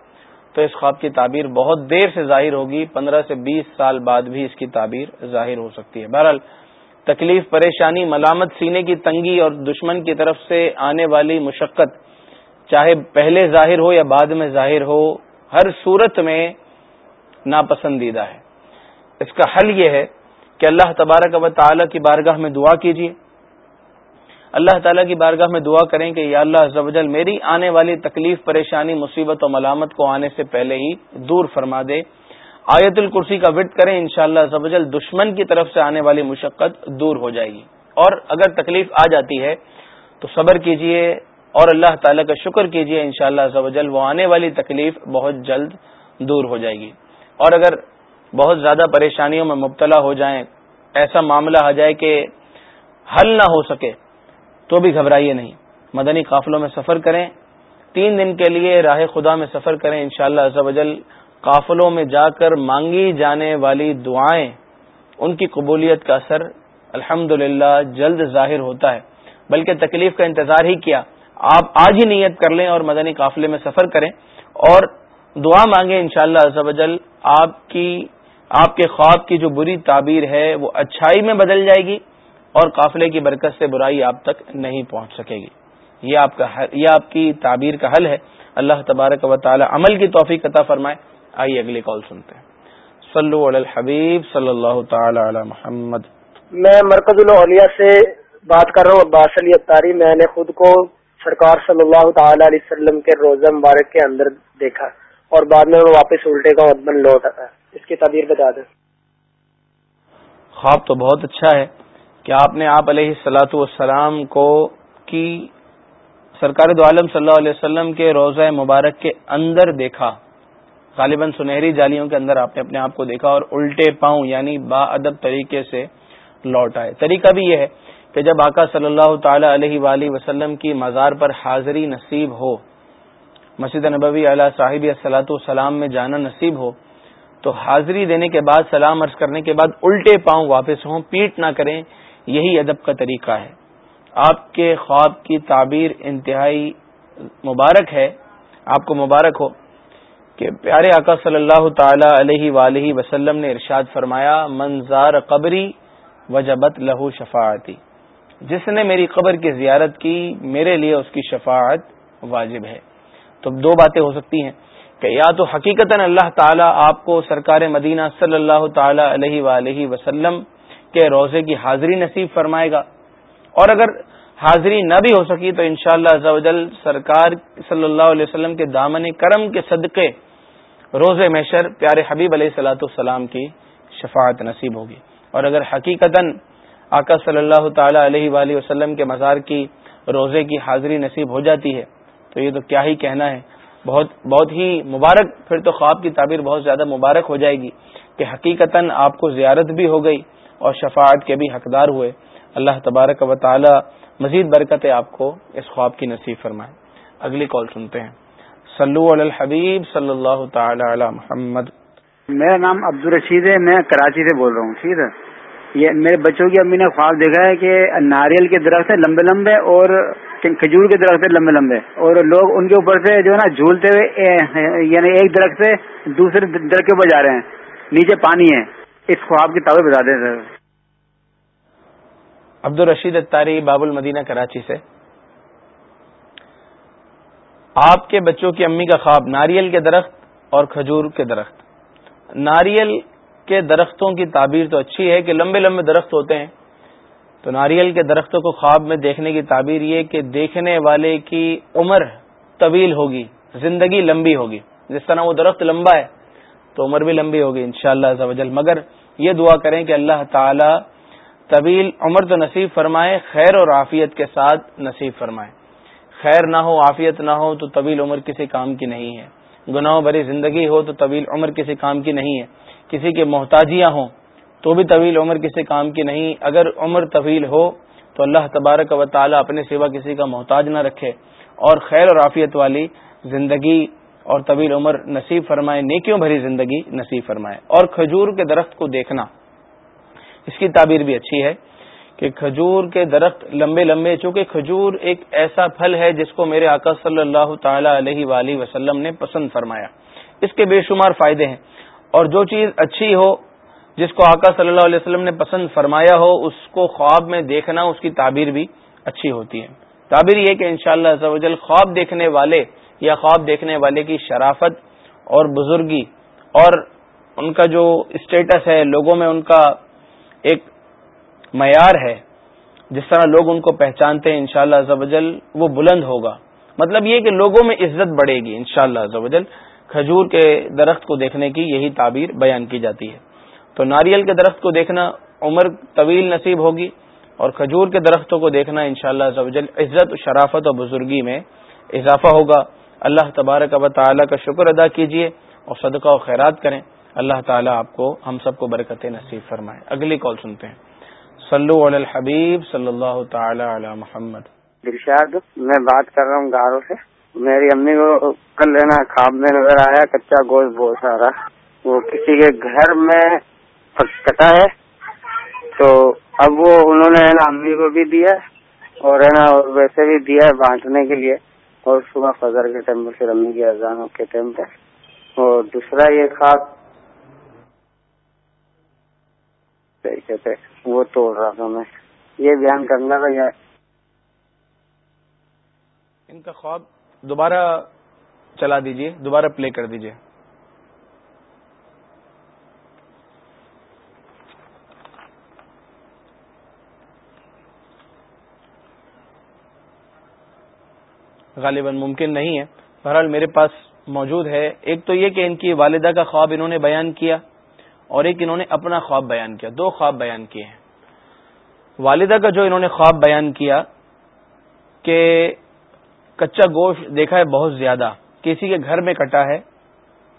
تو اس خواب کی تعبیر بہت دیر سے ظاہر ہوگی، پندرہ سے بیس سال بعد بھی اس کی تعبیر ظاہر ہو سکتی ہے۔ بہرحال، تکلیف، پریشانی، ملامت، سینے کی تنگی اور دشمن کی طرف سے آنے والی مشقت، چاہے پہلے ظاہر ہو یا بعد میں ظاہر ہو، ہر صورت میں ناپسندیدہ ہے۔ اس کا حل یہ ہے کہ اللہ تبارک و تعالی کی بارگاہ میں دعا کیجیے اللہ تعالیٰ کی بارگاہ میں دعا کریں کہ یا اللہ زبجل میری آنے والی تکلیف، پریشانی، مصیبت و ملامت کو آنے سے پہلے ہی دور فرما دے۔ آیت الکرسی کا وٹ کریں، انشاءاللہ شاء اللہ دشمن کی طرف سے آنے والی مشقت دور ہو جائے گی۔ اور اگر تکلیف آ جاتی ہے تو صبر کیجیے اور اللہ تعالیٰ کا شکر کیجیے، انشاءاللہ شاء اللہ وہ آنے والی تکلیف بہت جلد دور ہو جائے گی۔ اور اگر بہت زیادہ پریشانیوں میں مبتلا ہو جائیں، ایسا معاملہ آ جائے کہ حل نہ ہو سکے تو بھی گھبرائیے نہیں۔ مدنی قافلوں میں سفر کریں۔ تین دن کے لیے راہ خدا میں سفر کریں۔ انشاءاللہ شاء اللہ قافلوں میں جا کر مانگی جانے والی دعائیں، ان کی قبولیت کا اثر الحمد جلد ظاہر ہوتا ہے۔ بلکہ تکلیف کا انتظار ہی کیا۔ آپ آج ہی نیت کر لیں اور مدنی قافلے میں سفر کریں۔ اور دعا مانگیں انشاءاللہ شاء اللہ آپ کی، آپ کے خواب کی جو بری تعبیر ہے، وہ اچھائی میں بدل جائے گی۔ اور قافلے کی برکت سے برائی آپ تک نہیں پہنچ سکے گی۔ یہ آپ کا یہ آپ کی تعبیر کا حل ہے۔ اللہ تبارک و تعالی عمل کی توفیق عطا فرمائے۔ آئیے اگلی کال سنتے ہیں۔ صلو علی الحبیب صلی اللہ تعالی علی محمد۔ میں مرکز الاولیاء سے بات کر رہا ہوں عباس علی اختاری۔ میں نے خود کو سرکار صلی اللہ تعالی علیہ وسلم کے روزہ مبارک کے اندر دیکھا اور بعد میں واپس الٹے کا ادبن لوٹ آتا اس کی تعبیر بتا دیں۔ خواب تو بہت اچھا ہے۔ کہ آپ نے آپ علیہ السلاۃ والسلام کو کی سرکار دو عالم صلی اللہ علیہ وسلم کے روزہ مبارک کے اندر دیکھا۔ غالباً سنہری جالیوں کے اندر آپ نے اپنے آپ کو دیکھا اور الٹے پاؤں یعنی با ادب طریقے سے لوٹ آئے۔ طریقہ بھی یہ ہے کہ جب آقا صلی اللہ تعالی علیہ وآلہ وسلم کی مزار پر حاضری نصیب ہو، مسجد نبوی علیہ صاحب صلاحت السلام میں جانا نصیب ہو، تو حاضری دینے کے بعد، سلام عرض کرنے کے بعد الٹے پاؤں واپس ہوں، پیٹ نہ کریں یہی ادب کا طریقہ ہے۔ آپ کے خواب کی تعبیر انتہائی مبارک ہے۔ آپ کو مبارک ہو کہ پیارے آقا صلی اللہ تعالی علیہ وآلہ وسلم نے ارشاد فرمایا منظار قبری وجبت لہو شفاعتی جس نے میری قبر کی زیارت کی، میرے لیے اس کی شفاعت واجب ہے۔ تو دو باتیں ہو سکتی ہیں کہ یا تو حقیقت اللہ تعالیٰ آپ کو سرکار مدینہ صلی اللہ تعالی علیہ وآلہ وسلم کے روزے کی حاضری نصیب فرمائے گا۔ اور اگر حاضری نہ بھی ہو سکی تو انشاءاللہ شاء اللہ سرکار صلی اللہ علیہ وسلم کے دامن کرم کے صدقے روز محشر پیارے حبیب علیہ صلاۃ السلام کی شفاعت نصیب ہوگی۔ اور اگر حقیقتا آقا صلی اللہ تعالی علیہ وآلہ وسلم کے مزار کی روزے کی حاضری نصیب ہو جاتی ہے تو یہ تو کیا ہی کہنا ہے۔ بہت بہت ہی مبارک، پھر تو خواب کی تعبیر بہت زیادہ مبارک ہو جائے گی کہ حقیقتا آپ کو زیارت بھی ہو گئی۔ اور شفاعت کے بھی حقدار ہوئے۔ اللہ تبارک و تعالی مزید برکت آپ کو اس خواب کی نصیب فرمائے۔ اگلی کال سنتے ہیں۔ سلو الحبیب صلی اللہ تعالی علی محمد۔ میرا نام عبد الرشید ہے، میں کراچی سے بول رہا ہوں، ٹھیک ہے؟ یہ میرے بچوں کی امی نے خواب دیکھا ہے کہ ناریل کے درخت ہے لمبے لمبے اور کھجور کے درخت ہے لمبے لمبے۔ اور لوگ ان کے اوپر سے جو ہے نا جھولتے ہوئے یعنی ایک درخت سے دوسرے درخت کے اوپر جا رہے ہیں۔ نیچے پانی ہے۔ اس خواب کی تعبیر بتا دیں سر۔ عبد الرشید اتاری باب المدینہ کراچی سے، آپ کے بچوں کی امی کا خواب ناریل کے درخت اور کھجور کے درخت۔ ناریل کے درختوں کی تعبیر تو اچھی ہے کہ لمبے لمبے درخت ہوتے ہیں۔ تو ناریل کے درختوں کو خواب میں دیکھنے کی تعبیر یہ کہ دیکھنے والے کی عمر طویل ہوگی، زندگی لمبی ہوگی۔ جس طرح وہ درخت لمبا ہے تو عمر بھی لمبی ہوگی انشاءاللہ شاء اللہ مگر یہ دعا کریں کہ اللہ تعالی طویل عمر تو نصیب فرمائے، خیر اور عافیت کے ساتھ نصیب فرمائے۔ خیر نہ ہو، عافیت نہ ہو تو طویل عمر کسی کام کی نہیں ہے۔ گناہ بھری زندگی ہو تو طویل عمر کسی کام کی نہیں ہے۔ کسی کے محتاجیاں ہوں تو بھی طویل عمر کسی کام کی نہیں۔ اگر عمر طویل ہو تو اللہ تبارک و تعالی اپنے سوا کسی کا محتاج نہ رکھے۔ اور خیر اور عافیت والی زندگی اور طویل عمر نصیب فرمائے، نیکیوں بھری زندگی نصیب فرمائے۔ اور کھجور کے درخت کو دیکھنا۔ اس کی تعبیر بھی اچھی ہے کہ کھجور کے درخت لمبے لمبے، چونکہ کھجور ایک ایسا پھل ہے جس کو میرے آقا صلی اللہ تعالی علیہ وآلہ وسلم نے پسند فرمایا۔ اس کے بے شمار فائدے ہیں۔ اور جو چیز اچھی ہو، جس کو آقا صلی اللہ علیہ وسلم نے پسند فرمایا ہو، اس کو خواب میں دیکھنا، اس کی تعبیر بھی اچھی ہوتی ہے۔ تعبیر یہ کہ انشاءاللہ شاء اللہ خواب دیکھنے والے یا خواب دیکھنے والے کی شرافت اور بزرگی اور ان کا جو اسٹیٹس ہے، لوگوں میں ان کا ایک معیار ہے، جس طرح لوگ ان کو پہچانتے ہیں، انشاءاللہ شاء اللہ وہ بلند ہوگا۔ مطلب یہ کہ لوگوں میں عزت بڑھے گی، انشاءاللہ شاء اللہ کھجور کے درخت کو دیکھنے کی یہی تعبیر بیان کی جاتی ہے۔ تو ناریل کے درخت کو دیکھنا عمر طویل نصیب ہوگی اور کھجور کے درختوں کو دیکھنا انشاءاللہ شاء اللہ عزت، شرافت اور بزرگی میں اضافہ ہوگا۔ اللہ تبارک و تعالی کا شکر ادا کیجیے اور صدقہ و خیرات کریں۔ اللہ تعالیٰ آپ کو ہم سب کو برکت نصیب فرمائے۔ اگلی کال سنتے ہیں۔ سلو علی الحبیب صلی اللہ تعالی علی محمد۔ دلشاد میں بات کر رہا ہوں گاروں سے۔ میری امی کو کل لینا خواب میں نظر آیا، کچا گوشت بہت سارا۔ وہ کسی کے گھر میں کٹا ہے۔ تو اب وہ انہوں نے نا امی کو بھی دیا اور ہے نا ویسے بھی دیا ہے بانٹنے کے لیے۔ اور صبح فضر کے ٹائم پہ امی کی اذانوں کے ٹائم پہ۔ اور دوسرا یہ خواب وہ توڑ رہا تھا میں۔ یہ بیان کرنا تھا یا ان کا خواب دوبارہ چلا دیجیے، دوبارہ پلے کر دیجیے۔ غالباً ممکن نہیں ہے۔ بہرحال میرے پاس موجود ہے۔ ایک تو یہ کہ ان کی والدہ کا خواب انہوں نے بیان کیا۔ اور ایک انہوں نے اپنا خواب بیان کیا، دو خواب بیان کیے ہیں۔ والدہ کا جو انہوں نے خواب بیان کیا کہ کچا گوشت دیکھا ہے بہت زیادہ، کسی کے گھر میں کٹا ہے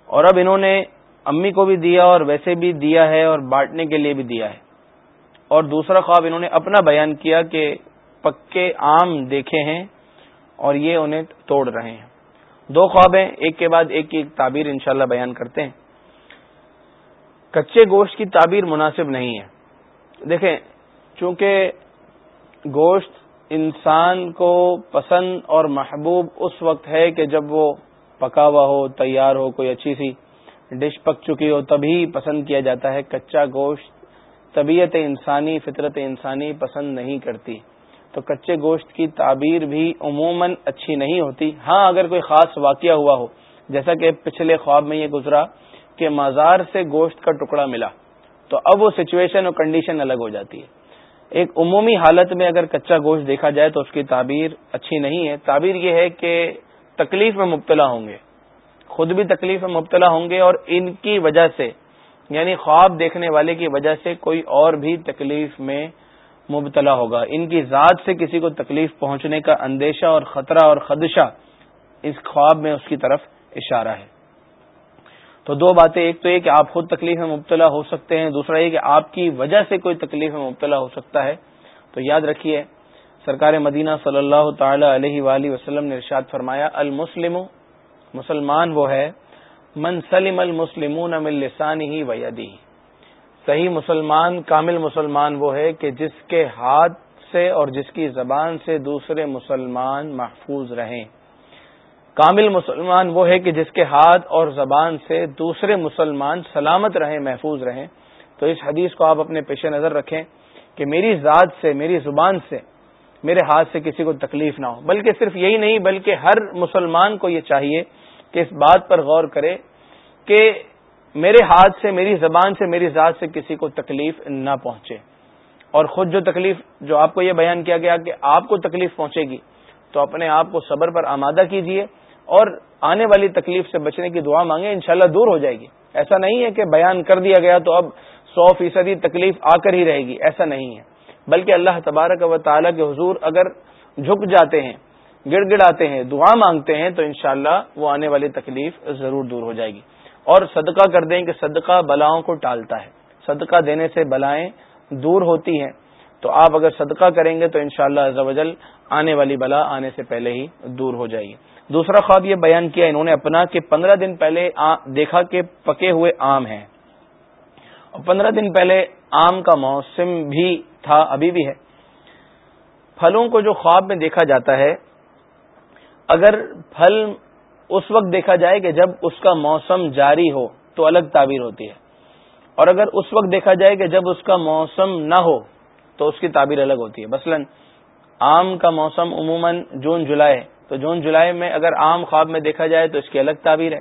اور اب انہوں نے امی کو بھی دیا اور ویسے بھی دیا ہے اور بانٹنے کے لیے بھی دیا ہے۔ اور دوسرا خواب انہوں نے اپنا بیان کیا کہ پکے آم دیکھے ہیں اور یہ انہیں توڑ رہے ہیں۔ دو خواب ہیں ایک کے بعد ایک کی تعبیر انشاءاللہ بیان کرتے ہیں۔ کچے گوشت کی تعبیر مناسب نہیں ہے۔ دیکھیں، چونکہ گوشت انسان کو پسند اور محبوب اس وقت ہے کہ جب وہ پکا ہوا ہو، تیار ہو، کوئی اچھی سی ڈش پک چکی ہو، تبھی پسند کیا جاتا ہے۔ کچا گوشت طبیعت انسانی، فطرت انسانی پسند نہیں کرتی۔ تو کچے گوشت کی تعبیر بھی عموماً اچھی نہیں ہوتی۔ ہاں اگر کوئی خاص واقعہ ہوا ہو، جیسا کہ پچھلے خواب میں یہ گزرا کہ مزار سے گوشت کا ٹکڑا ملا تو اب وہ سچویشن اور کنڈیشن الگ ہو جاتی ہے۔ ایک عمومی حالت میں اگر کچا گوشت دیکھا جائے تو اس کی تعبیر اچھی نہیں ہے۔ تعبیر یہ ہے کہ تکلیف میں مبتلا ہوں گے۔ خود بھی تکلیف میں مبتلا ہوں گے اور ان کی وجہ سے یعنی خواب دیکھنے والے کی وجہ سے کوئی اور بھی تکلیف میں مبتلا ہوگا۔ ان کی ذات سے کسی کو تکلیف پہنچنے کا اندیشہ اور خطرہ اور خدشہ اس خواب میں اس کی طرف اشارہ ہے۔ تو دو باتیں، ایک تو یہ کہ آپ خود تکلیف میں مبتلا ہو سکتے ہیں، دوسرا یہ کہ آپ کی وجہ سے کوئی تکلیف میں مبتلا ہو سکتا ہے۔ تو یاد رکھیے، سرکار مدینہ صلی اللہ تعالی علیہ وآلہ وسلم نے ارشاد فرمایا، المسلم، مسلمان وہ ہے، من سلم المسلمون من لسان ہی ویدی صحیح مسلمان، کامل مسلمان وہ ہے کہ جس کے ہاتھ سے اور جس کی زبان سے دوسرے مسلمان محفوظ رہیں۔ کامل مسلمان وہ ہے کہ جس کے ہاتھ اور زبان سے دوسرے مسلمان سلامت رہیں، محفوظ رہیں۔ تو اس حدیث کو آپ اپنے پیش نظر رکھیں کہ میری ذات سے، میری زبان سے، میرے ہاتھ سے کسی کو تکلیف نہ ہو۔ بلکہ صرف یہی نہیں، بلکہ ہر مسلمان کو یہ چاہیے کہ اس بات پر غور کرے کہ میرے ہاتھ سے، میری زبان سے، میری ذات سے کسی کو تکلیف نہ پہنچے۔ اور خود جو تکلیف، جو آپ کو یہ بیان کیا گیا کہ آپ کو تکلیف پہنچے گی، تو اپنے آپ کو صبر پر آمادہ کیجیے اور آنے والی تکلیف سے بچنے کی دعا مانگے انشاءاللہ دور ہو جائے گی۔ ایسا نہیں ہے کہ بیان کر دیا گیا تو اب سو فیصدی تکلیف آ کر ہی رہے گی، ایسا نہیں ہے۔ بلکہ اللہ تبارک و تعالیٰ کے حضور اگر جھک جاتے ہیں، گڑ گڑ آتے ہیں، دعا مانگتے ہیں، تو انشاءاللہ وہ آنے والی تکلیف ضرور دور ہو جائے گی۔ اور صدقہ کر دیں کہ صدقہ بلاؤں کو ٹالتا ہے۔ صدقہ دینے سے بلائیں دور ہوتی ہیں۔ تو آپ اگر صدقہ کریں گے تو انشاءاللہ شاء اللہ آنے والی بلا آنے سے پہلے ہی دور ہو جائے گی۔ دوسرا خواب یہ بیان کیا، انہوں نے اپنا کہ پندرہ دن پہلے دیکھا کہ پکے ہوئے آم ہیں۔ اور پندرہ دن پہلے آم کا موسم بھی تھا، ابھی بھی ہے۔ پھلوں کو جو خواب میں دیکھا جاتا ہے، اگر پھل اس وقت دیکھا جائے کہ جب اس کا موسم جاری ہو تو الگ تعبیر ہوتی ہے۔ اور اگر اس وقت دیکھا جائے کہ جب اس کا موسم نہ ہو تو اس کی تعبیر الگ ہوتی ہے۔ مثلا، آم کا موسم عموماً جون، جولائی تو جون جولائی میں اگر عام خواب میں دیکھا جائے تو اس کی الگ تعبیر ہے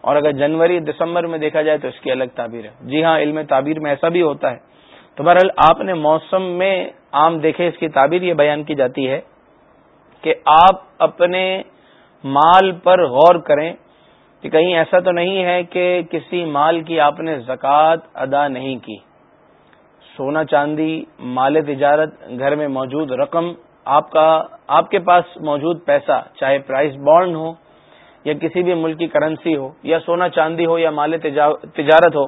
اور اگر جنوری دسمبر میں دیکھا جائے تو اس کی الگ تعبیر ہے۔ جی ہاں علم تعبیر میں ایسا بھی ہوتا ہے۔ تو بہرحال آپ نے موسم میں عام دیکھے، اس کی تعبیر یہ بیان کی جاتی ہے کہ آپ اپنے مال پر غور کریں کہ کہیں ایسا تو نہیں ہے کہ کسی مال کی آپ نے زکوٰۃ ادا نہیں کی۔ سونا چاندی، مال تجارت، گھر میں موجود رقم آپ کا، آپ کے پاس موجود پیسہ، چاہے پرائز بانڈ ہو یا کسی بھی ملک کی کرنسی ہو، یا سونا چاندی ہو یا مال تجارت ہو،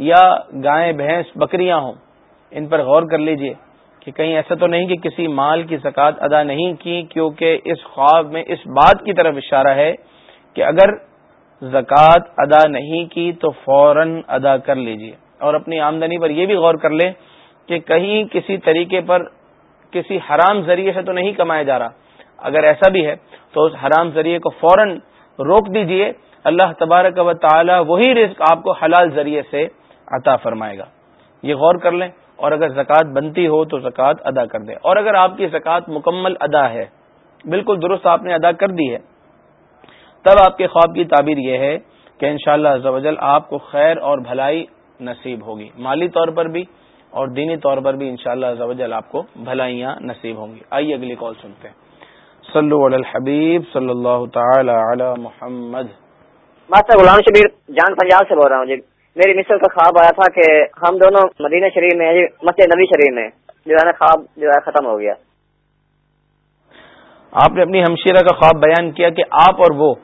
یا گائے بھینس، بکریاں ہوں، ان پر غور کر لیجیے کہ کہیں ایسا تو نہیں کہ کسی مال کی زکوٰۃ ادا نہیں کی، کیونکہ اس خواب میں، اس بات کی طرف اشارہ ہے کہ اگر زکوٰۃ ادا نہیں کی تو فوراً ادا کر لیجیے اور اپنی آمدنی پر یہ بھی غور کر لیں کہ کہیں کسی طریقے پر کسی حرام ذریعے سے تو نہیں کمایا جا رہا۔ اگر ایسا بھی ہے، تو اس حرام ذریعے کو فوراً روک دیجیے۔ اللہ تبارک و تعالی وہی رزق آپ کو حلال ذریعے سے عطا فرمائے گا۔ یہ غور کر لیں، اور اگر زکوٰۃ بنتی ہو تو زکوٰۃ ادا کر دیں۔ اور اگر آپ کی زکوٰۃ مکمل ادا ہے، بالکل درست آپ نے ادا کر دی ہے، تب آپ کے خواب کی تعبیر یہ ہے کہ انشاءاللہ شاء اللہ آپ کو خیر اور بھلائی نصیب ہوگی۔ مالی طور پر بھی اور دینی طور پر بھی انشاءاللہ شاء اللہ آپ کو بھلائیاں نصیب ہوں گی۔ آئیے اگلی کال سنتے ہیں۔ صلو علی الحبیب صلی اللہ تعالی علی محمد۔ ماسٹر غلام شبیر جان پنجاب سے بول رہا ہوں جی۔ میری مصر کا خواب آیا تھا کہ ہم دونوں مدینہ شریف میں جی مسجد نبی شریف میں۔ جو ہے نا خواب جو ہے ختم ہو گیا۔ آپ نے اپنی ہمشیرہ کا خواب بیان کیا کہ آپ اور وہ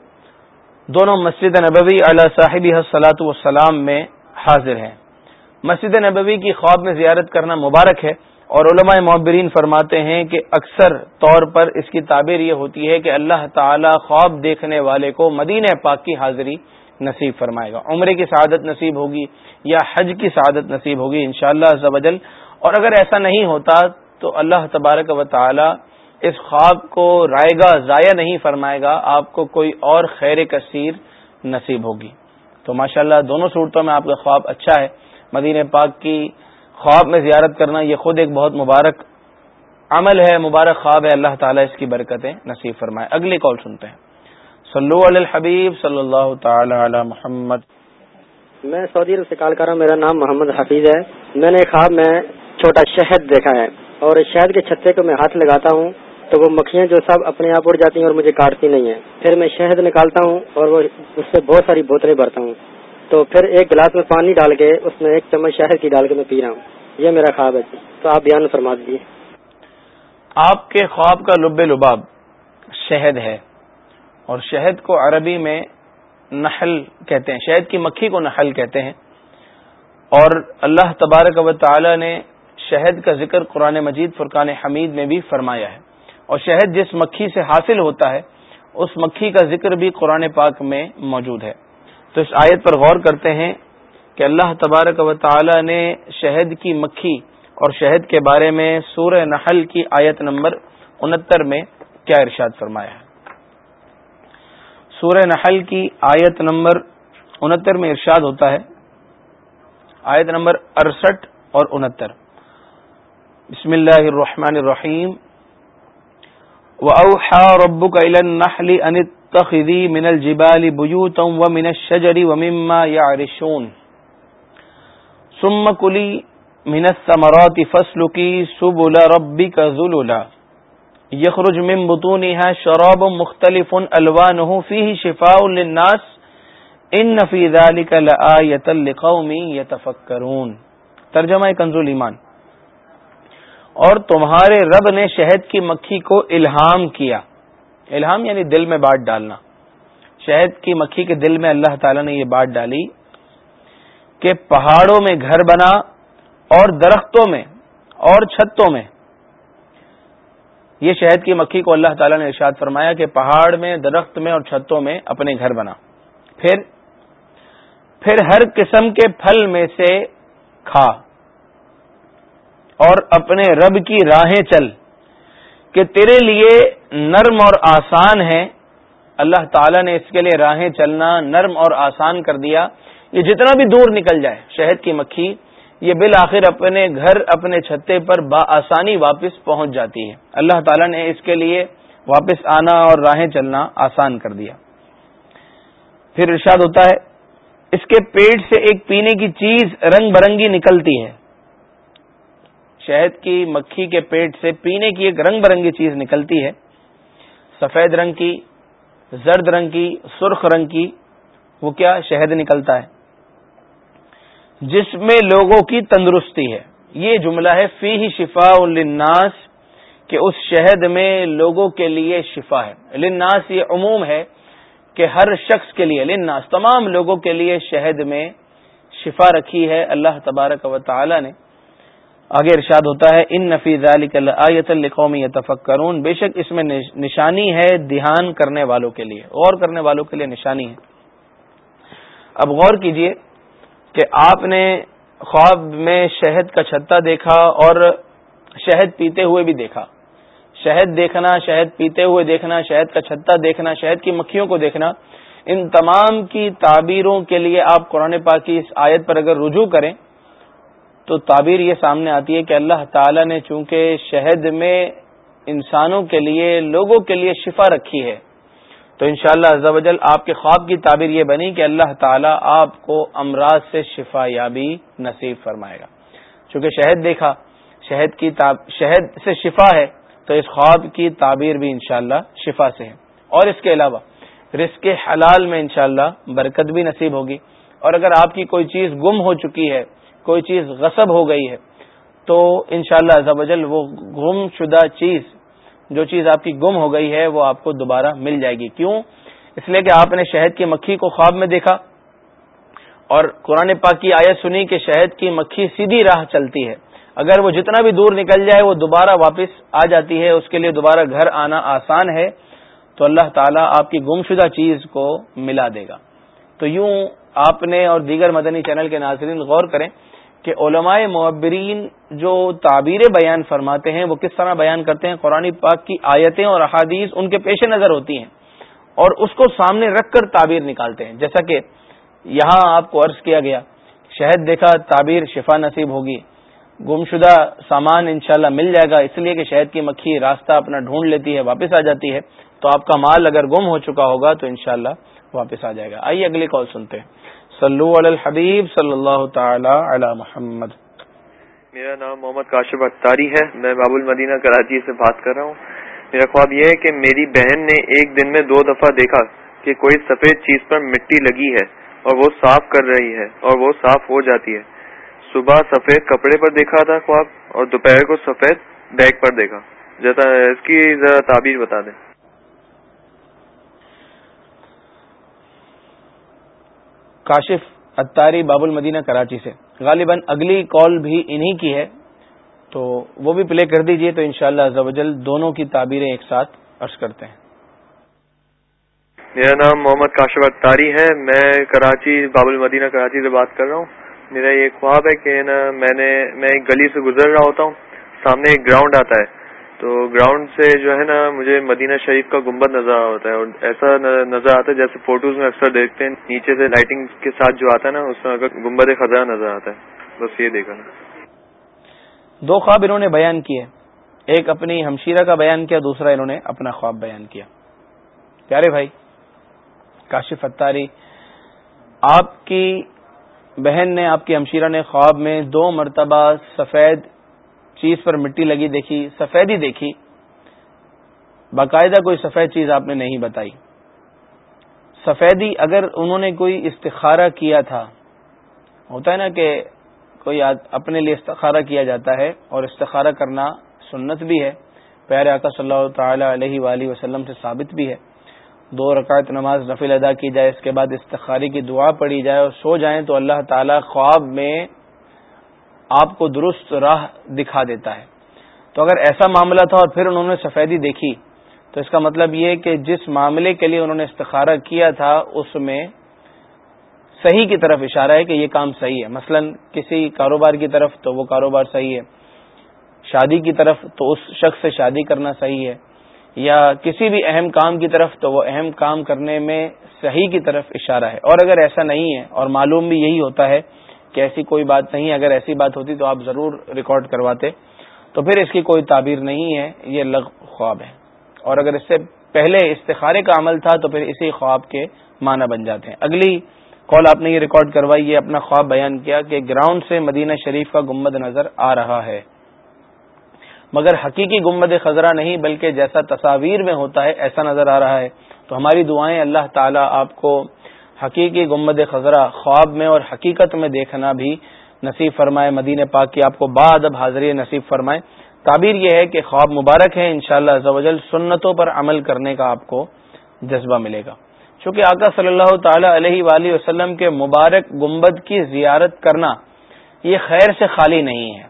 دونوں مسجد نبوی علیہ صاحب صلاحت والسلام میں حاضر ہیں۔ مسجد نبوی کی خواب میں زیارت کرنا مبارک ہے اور علماء معبرین فرماتے ہیں کہ اکثر طور پر اس کی تعبیر یہ ہوتی ہے کہ اللہ تعالی خواب دیکھنے والے کو مدینہ پاک کی حاضری نصیب فرمائے گا۔ عمرے کی سعادت نصیب ہوگی یا حج کی سعادت نصیب ہوگی انشاءاللہ شاء اللہ اور اگر ایسا نہیں ہوتا تو اللہ تبارک و تعالی اس خواب کو رائے گا ضائع نہیں فرمائے گا، آپ کو کوئی اور خیر کثیر نصیب ہوگی۔ تو ماشاءاللہ دونوں صورتوں میں آپ کا خواب اچھا ہے۔ مدینہ پاک کی خواب میں زیارت کرنا یہ خود ایک بہت مبارک عمل ہے، مبارک خواب ہے۔ اللہ تعالیٰ اس کی برکتیں نصیب فرمائے۔ اگلی کال سنتے ہیں۔ صلو علی الحبیب صلی اللہ تعالی علی محمد۔ میں سعودی عرب سے کال کر رہا ہوں۔ میرا نام محمد حفیظ ہے۔ میں نے خواب میں چھوٹا شہد دیکھا ہے اور شہد کے چھتے کو میں ہاتھ لگاتا ہوں تو وہ مکھیاں جو سب اپنے آپ اڑ جاتی ہیں اور مجھے کاٹتی نہیں ہیں۔ پھر میں شہد نکالتا ہوں اور وہ اس سے بہت ساری بوتلیں بھرتا ہوں۔ تو پھر ایک گلاس میں پانی ڈال کے اس میں ایک چمچ شہد کی ڈال کے میں پی رہا ہوں۔ یہ میرا خواب ہے جی۔ تو آپ بیان فرما دیجیے آپ کے خواب کا لب لباب شہد ہے اور شہد کو عربی میں نحل کہتے ہیں۔ شہد کی مکھی کو نحل کہتے ہیں۔ اور اللہ تبارک و تعالی نے شہد کا ذکر قرآن مجید فرقان حمید میں بھی فرمایا ہے۔ اور شہد جس مکھی سے حاصل ہوتا ہے، اس مکھی کا ذکر بھی قرآن پاک میں موجود ہے۔ تو اس آیت پر غور کرتے ہیں کہ اللہ تبارک و تعالی نے شہد کی مکھی اور شہد کے بارے میں سورہ نحل کی آیت نمبر انہتر میں کیا ارشاد فرمایا ہے۔ سورہ نحل کی آیت نمبر انہتر میں ارشاد ہوتا ہے۔ آیت نمبر اڑسٹھ اور انہتر۔ بسم اللہ الرحمن الرحیم۔ وَأَوْحَى رَبُّكَ إِلَى النَّحْلِ أَنِ اتخذي من الجبال بيوتا ومن الشجر ومما يعرشون ثم كلي من الثمرات فاسلكي سبل ربك ذللا. يخرج من بطونها شراب مختلف ألوانه فيه شفاء للناس. ان في ذلك لآية لقوم يتفكرون ترجمہ کنزول ایمان. اور تمہارے رب نے شہد کی مکھی کو الہام کیا. الہام یعنی دل میں بات ڈالنا۔ شہد کی مکھی کے دل میں اللہ تعالی نے یہ بات ڈالی کہ پہاڑوں میں گھر بنا اور درختوں میں اور چھتوں میں۔ یہ شہد کی مکھی کو اللہ تعالیٰ نے ارشاد فرمایا کہ پہاڑ میں، درخت میں اور چھتوں میں اپنے گھر بنا۔ پھر پھر ہر قسم کے پھل میں سے کھا اور اپنے رب کی راہیں چل کہ تیرے لیے نرم اور آسان ہے۔ اللہ تعالی نے اس کے لیے راہیں چلنا نرم اور آسان کر دیا۔ یہ جتنا بھی دور نکل جائے، شہد کی مکھی، یہ بالآخر اپنے گھر، اپنے چھتے پر بآسانی واپس پہنچ جاتی ہے۔ اللہ تعالیٰ نے اس کے لیے واپس آنا اور راہیں چلنا آسان کر دیا۔ پھر ارشاد ہوتا ہے، اس کے پیٹ سے ایک پینے کی چیز رنگ برنگی نکلتی ہے۔ شہد کی مکھی کے پیٹ سے پینے کی ایک رنگ برنگی چیز نکلتی ہے۔ سفید رنگ کی، زرد رنگ کی، سرخ رنگ کی، وہ کیا شہد نکلتا ہے؟ جس میں لوگوں کی تندرستی ہے۔ یہ جملہ ہے فی ہی شفا الناس کہ اس شہد میں لوگوں کے لیے شفا ہے۔ لناس یہ عموم ہے کہ ہر شخص کے لیے لناس تمام لوگوں کے لیے شہد میں شفا رکھی ہے۔ اللہ تبارک و تعالی نے آگے ارشاد ہوتا ہے، ان نفیز آیت القومی تفکرون بے شک اس میں نشانی ہے دھیان کرنے والوں کے لیے، غور کرنے والوں کے لیے نشانی ہے۔ اب غور کیجیے کہ آپ نے خواب میں شہد کا چھتا دیکھا اور شہد پیتے ہوئے بھی دیکھا۔ شہد دیکھنا، شہد پیتے ہوئے دیکھنا، شہد کا چھتا دیکھنا، شہد کی مکھیوں کو دیکھنا، ان تمام کی تعبیروں کے لیے آپ قرآن پاک کی اس آیت پر اگر رجوع کریں تو تعبیر یہ سامنے آتی ہے کہ اللہ تعالی نے چونکہ شہد میں انسانوں کے لیے، لوگوں کے لیے شفا رکھی ہے، تو انشاءاللہ شاء اللہ آپ کے خواب کی تعبیر یہ بنی کہ اللہ تعالیٰ آپ کو امراض سے شفا یابی نصیب فرمائے گا۔ چونکہ شہد دیکھا، شہد کی شہد سے شفا ہے، تو اس خواب کی تعبیر بھی انشاءاللہ شفا سے ہے۔ اور اس کے علاوہ، رزق حلال میں انشاءاللہ برکت بھی نصیب ہوگی۔ اور اگر آپ کی کوئی چیز گم ہو چکی ہے کوئی چیز غصب ہو گئی ہے، تو انشاءاللہ شاء اللہ وہ گم شدہ چیز، جو چیز آپ کی گم ہو گئی ہے، وہ آپ کو دوبارہ مل جائے گی۔ کیوں؟ اس لیے کہ آپ نے شہد کی مکھی کو خواب میں دیکھا، اور قرآن پاک کی آیت سنی کہ شہد کی مکھی سیدھی راہ چلتی ہے۔ اگر وہ جتنا بھی دور نکل جائے، وہ دوبارہ واپس آ جاتی ہے، اس کے لیے دوبارہ گھر آنا آسان ہے، تو اللہ تعالیٰ آپ کی گمشدہ چیز کو ملا دے گا۔ تو یوں آپ نے اور دیگر مدنی چینل کے ناظرین غور کریں کہ علماء معبرین جو تعبیر بیان فرماتے ہیں، وہ کس طرح بیان کرتے ہیں؟ قرآن پاک کی آیتیں اور احادیث ان کے پیش نظر ہوتی ہیں اور اس کو سامنے رکھ کر تعبیر نکالتے ہیں۔ جیسا کہ یہاں آپ کو عرض کیا گیا، شہد دیکھا تعبیر شفا نصیب ہوگی، گمشدہ سامان انشاءاللہ مل جائے گا، اس لیے کہ شہد کی مکھی راستہ اپنا ڈھونڈ لیتی ہے، واپس آ جاتی ہے۔ تو آپ کا مال اگر گم ہو چکا ہوگا تو انشاءاللہ واپس آ جائے گا۔ آئیے اگلی کال سنتے ہیں۔ صلو علی الحبیب صلی اللہ تعالی علی محمد. میرا نام محمد کاشف اختاری ہے. میں باب المدینہ کراچی سے بات کر رہا ہوں. میرا خواب یہ ہے کہ میری بہن نے ایک دن میں دو دفعہ دیکھا کہ کوئی سفید چیز پر مٹی لگی ہے اور وہ صاف کر رہی ہے اور وہ صاف ہو جاتی ہے۔ صبح سفید کپڑے پر دیکھا تھا خواب اور دوپہر کو سفید بیگ پر دیکھا۔ جیسا اس کی ذرا تعبیر بتا دیں۔ کاشف اتاری باب المدینہ کراچی سے۔ غالباً اگلی کال بھی انہی کی ہے، تو وہ بھی پلے کر دیجیے تو انشاءاللہ شاء اللہ دونوں کی تعبیریں ایک ساتھ عرض کرتے ہیں۔ میرا نام محمد کاشف اتاری ہے، میں کراچی، باب المدینہ کراچی سے بات کر رہا ہوں۔ میرا یہ خواب ہے کہ نا میں نے، میں ایک گلی سے گزر رہا ہوتا ہوں، سامنے ایک گراؤنڈ آتا ہے۔ تو گراؤنڈ سے جو ہے نا مجھے مدینہ شریف کا گنبد نظر ہوتا ہے اور ایسا نظر آتا ہے جیسے فوٹوز میں اکثر دیکھتے ہیں، نیچے سے لائٹنگ کے ساتھ جو آتا ہے نا، اس میں گنبد خزاں نظر آتا ہے۔ بس یہ دیکھا دو خواب انہوں نے بیان کیے۔ ایک اپنی ہمشیرہ کا بیان کیا، دوسرا انہوں نے اپنا خواب بیان کیا۔ پیارے بھائی، کاشف اتاری، آپ کی بہن نے، آپ کی ہمشیرہ نے خواب میں دو مرتبہ سفید چیز پر مٹی لگی دیکھی، سفیدی دیکھی۔ باقاعدہ کوئی سفید چیز آپ نے نہیں بتائی۔ سفیدی اگر انہوں نے کوئی استخارہ کیا تھا، ہوتا ہے نا کہ کوئی اپنے لیے استخارہ کیا جاتا ہے اور استخارہ کرنا سنت بھی ہے، پیارے آقا صلی اللہ تعالی علیہ وآلہ وسلم سے ثابت بھی ہے۔ دو رکعت نماز نفل ادا کی جائے، اس کے بعد استخاری کی دعا پڑھی جائے اور سو جائیں تو اللہ تعالی خواب میں آپ کو درست راہ دکھا دیتا ہے۔ تو اگر ایسا معاملہ تھا اور پھر انہوں نے سفیدی دیکھی، تو اس کا مطلب یہ کہ جس معاملے کے لیے انہوں نے استخارہ کیا تھا، اس میں صحیح کی طرف اشارہ ہے کہ یہ کام صحیح ہے۔ مثلا کسی کاروبار کی طرف تو وہ کاروبار صحیح ہے، شادی کی طرف تو اس شخص سے شادی کرنا صحیح ہے، یا کسی بھی اہم کام کی طرف تو وہ اہم کام کرنے میں صحیح کی طرف اشارہ ہے۔ اور اگر ایسا نہیں ہے اور معلوم بھی یہی ہوتا ہے کہ ایسی کوئی بات نہیں، اگر ایسی بات ہوتی تو آپ ضرور ریکارڈ کرواتے۔ تو پھر اس کی کوئی تعبیر نہیں ہے، یہ لغ خواب ہے۔ اور اگر اس سے پہلے استخارے کا عمل تھا تو پھر اسی خواب کے معنی بن جاتے ہیں۔ اگلی کال آپ نے یہ ریکارڈ کروائی، یہ اپنا خواب بیان کیا کہ گراؤنڈ سے مدینہ شریف کا گمبد نظر آ رہا ہے۔ مگر حقیقی گمبد خزرہ نہیں، بلکہ جیسا تصاویر میں ہوتا ہے، ایسا نظر آ رہا ہے۔ تو ہماری دعائیں اللہ تعالیٰ آپ کو حقیقی گمبد خزرہ خواب میں اور حقیقت میں دیکھنا بھی نصیب فرمائے مدین پاک کی آپ کو بعد اب حاضری نصیب فرمائے۔ تعبیر یہ ہے کہ خواب مبارک ہے، انشاءاللہ شاء اللہ سنتوں پر عمل کرنے کا آپ کو جذبہ ملے گا۔ چونکہ آقا صلی اللہ تعالی علیہ وآلہ وسلم کے مبارک گمبد کی زیارت کرنا یہ خیر سے خالی نہیں ہے۔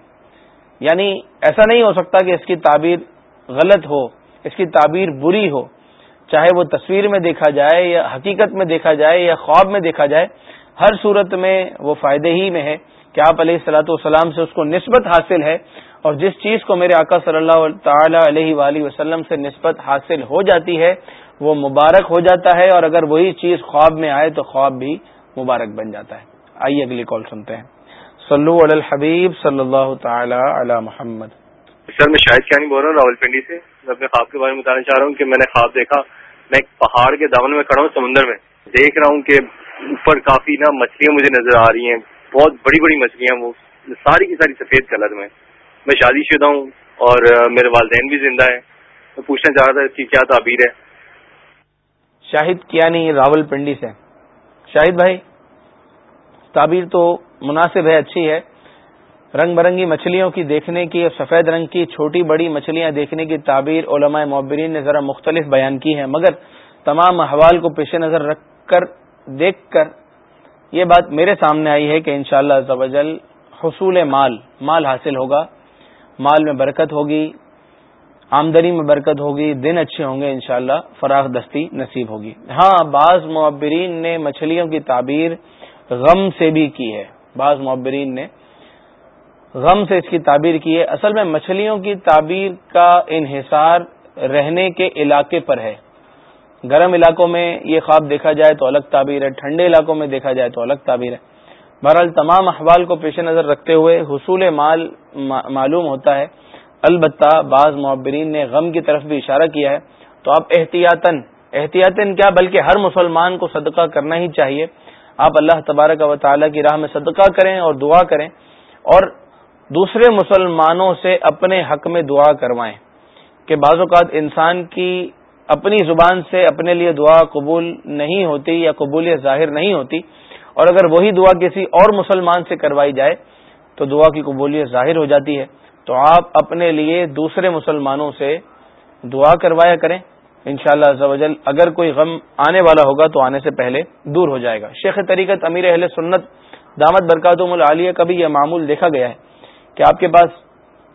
یعنی ایسا نہیں ہو سکتا کہ اس کی تعبیر غلط ہو، اس کی تعبیر بری ہو۔ چاہے وہ تصویر میں دیکھا جائے یا حقیقت میں دیکھا جائے یا خواب میں دیکھا جائے، ہر صورت میں وہ فائدے ہی میں ہے کہ آپ علیہ السلاۃ والسلام سے اس کو نسبت حاصل ہے اور جس چیز کو میرے آقا صلی اللہ تعالی علیہ وآلہ وسلم سے نسبت حاصل ہو جاتی ہے، وہ مبارک ہو جاتا ہے اور اگر وہی چیز خواب میں آئے تو خواب بھی مبارک بن جاتا ہے۔ آئیے اگلی کال سنتے ہیں۔ صلو علی الحبیب صلی اللہ تعالی علی محمد۔ سر، میں شاہد کیا بول رہا ہوں راول پنڈی سے۔ میں اپنے خواب کے بارے میں بتانا چاہ رہا ہوں کہ میں نے خواب دیکھا۔ میں ایک پہاڑ کے دامن میں کھڑا ہوں، سمندر میں۔ دیکھ رہا ہوں کہ اوپر کافی نا مچھلیاں مجھے نظر آ رہی ہیں۔ بہت بڑی بڑی مچھلیاں، وہ ساری کی ساری سفید کلر میں۔ میں شادی شدہ ہوں اور میرے والدین بھی زندہ ہیں۔ میں پوچھنا چاہ رہا تھا اس کی کیا تعبیر ہے۔ شاہد کیا نہیں راول پنڈی سے۔ شاہد بھائی، تعبیر تو مناسب ہے، اچھی ہے۔ رنگ برنگی مچھلیوں کی دیکھنے کی اور سفید رنگ کی چھوٹی بڑی مچھلیاں دیکھنے کی تعبیر علماء معبرین نے ذرا مختلف بیان کی ہے مگر تمام احوال کو پیش نظر رکھ کر، دیکھ کر یہ بات میرے سامنے آئی ہے کہ انشاءاللہ شاء اللہ حصول مال مال حاصل ہوگا۔ مال میں برکت ہوگی، آمدنی میں برکت ہوگی، دن اچھے ہوں گے انشاءاللہ فراغ دستی نصیب ہوگی۔ ہاں بعض معبرین نے مچھلیوں کی تعبیر غم سے بھی کی ہے۔ بعض معبرین نے غم سے اس کی تعبیر کی ہے۔ اصل میں مچھلیوں کی تعبیر کا انحصار رہنے کے علاقے پر ہے۔ گرم علاقوں میں یہ خواب دیکھا جائے تو الگ تعبیر ہے، ٹھنڈے علاقوں میں دیکھا جائے تو الگ تعبیر ہے۔ بہرحال تمام احوال کو پیش نظر رکھتے ہوئے حصول مال معلوم ہوتا ہے۔ البتہ بعض معبرین نے غم کی طرف بھی اشارہ کیا ہے۔ تو آپ احتیاطاً احتیاطاً کیا بلکہ ہر مسلمان کو صدقہ کرنا ہی چاہیے۔ آپ اللہ تبارک و تعالیٰ کی راہ میں صدقہ کریں اور دعا کریں۔ اور دوسرے مسلمانوں سے اپنے حق میں دعا کروائیں کہ بعض اوقات انسان کی اپنی زبان سے اپنے لیے دعا قبول نہیں ہوتی یا قبولیت ظاہر نہیں ہوتی اور اگر وہی دعا کسی اور مسلمان سے کروائی جائے تو دعا کی قبولیت ظاہر ہو جاتی ہے۔ تو آپ اپنے لیے دوسرے مسلمانوں سے دعا کروایا کریں۔ انشاءاللہ شاء اللہ اگر کوئی غم آنے والا ہوگا تو آنے سے پہلے دور ہو جائے گا۔ شیخ طریقت امیر اہل سنت دامت برکاتم العالیہ کا بھی یہ معمول دیکھا گیا ہے۔ کہ آپ کے پاس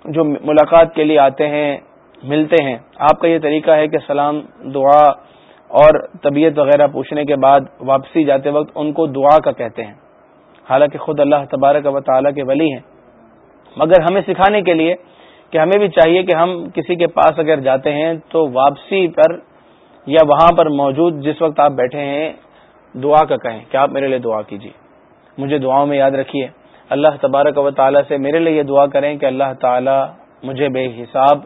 جو ملاقات کے لیے آتے ہیں، ملتے ہیں، آپ کا یہ طریقہ ہے کہ سلام، دعا اور طبیعت وغیرہ پوچھنے کے بعد واپسی جاتے وقت ان کو دعا کا کہتے ہیں۔ حالانکہ خود اللہ تبارک و تعالیٰ کے ولی ہیں۔ مگر ہمیں سکھانے کے لیے کہ ہمیں بھی چاہیے کہ ہم کسی کے پاس اگر جاتے ہیں تو واپسی پر یا وہاں پر موجود جس وقت آپ بیٹھے ہیں، دعا کا کہیں کہ آپ میرے لیے دعا کیجیے۔ مجھے دعاؤں میں یاد رکھیے۔ اللہ تبارک و تعالیٰ سے میرے لیے یہ دعا کریں کہ اللہ تعالیٰ مجھے بے حساب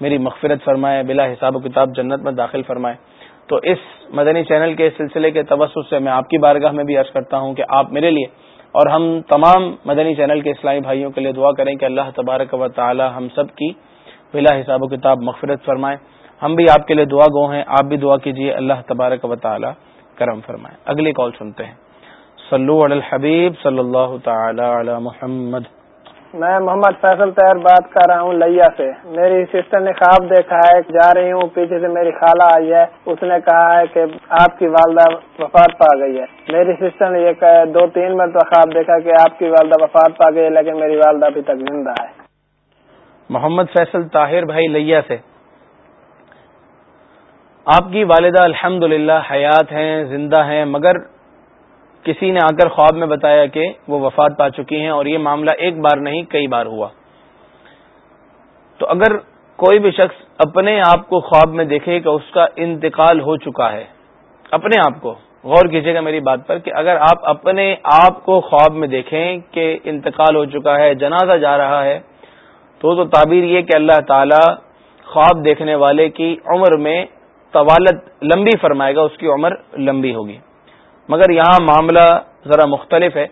میری مغفرت فرمائے، بلا حساب و کتاب جنت میں داخل فرمائے۔ تو اس مدنی چینل کے سلسلے کے توسط سے میں آپ کی بارگاہ میں بھی عرض کرتا ہوں کہ آپ میرے لیے اور ہم تمام مدنی چینل کے اسلامی بھائیوں کے لیے دعا کریں کہ اللہ تبارک و تعالی ہم سب کی بلا حساب و کتاب مغفرت فرمائے۔ ہم بھی آپ کے لیے دعا گو ہیں، آپ بھی دعا کیجیے اللہ تبارک و تعالی کرم فرمائے۔ اگلی کال سنتے ہیں۔ صلو علی الحبیب صلی اللہ تعالی علی محمد. میں محمد فیصل طاہر بات کر رہا ہوں لیا سے. میری سسٹر نے خواب دیکھا ہے جا رہی ہوں پیچھے سے میری خالہ آئی ہے اس نے کہا ہے کہ آپ کی والدہ وفات پا گئی ہے۔ میری سسٹر نے یہ کہا دو تین مرتبہ خواب دیکھا کہ آپ کی والدہ وفات پا گئی ہے لیکن میری والدہ ابھی تک زندہ ہے۔ محمد فیصل طاہر بھائی لیا سے. آپ کی والدہ الحمد حیات ہیں زندہ ہیں مگر کسی نے آ کر خواب میں بتایا کہ وہ وفات پا چکی ہیں اور یہ معاملہ ایک بار نہیں، کئی بار ہوا۔ تو اگر کوئی بھی شخص اپنے آپ کو خواب میں دیکھے کہ اس کا انتقال ہو چکا ہے، اپنے آپ کو، غور کیجیے گا میری بات پر کہ اگر آپ اپنے آپ کو خواب میں دیکھیں کہ انتقال ہو چکا ہے، جنازہ جا رہا ہے، تو تو تعبیر یہ کہ اللہ تعالی خواب دیکھنے والے کی عمر میں طوالت لمبی فرمائے گا، اس کی عمر لمبی ہوگی۔ مگر یہاں معاملہ ذرا مختلف ہے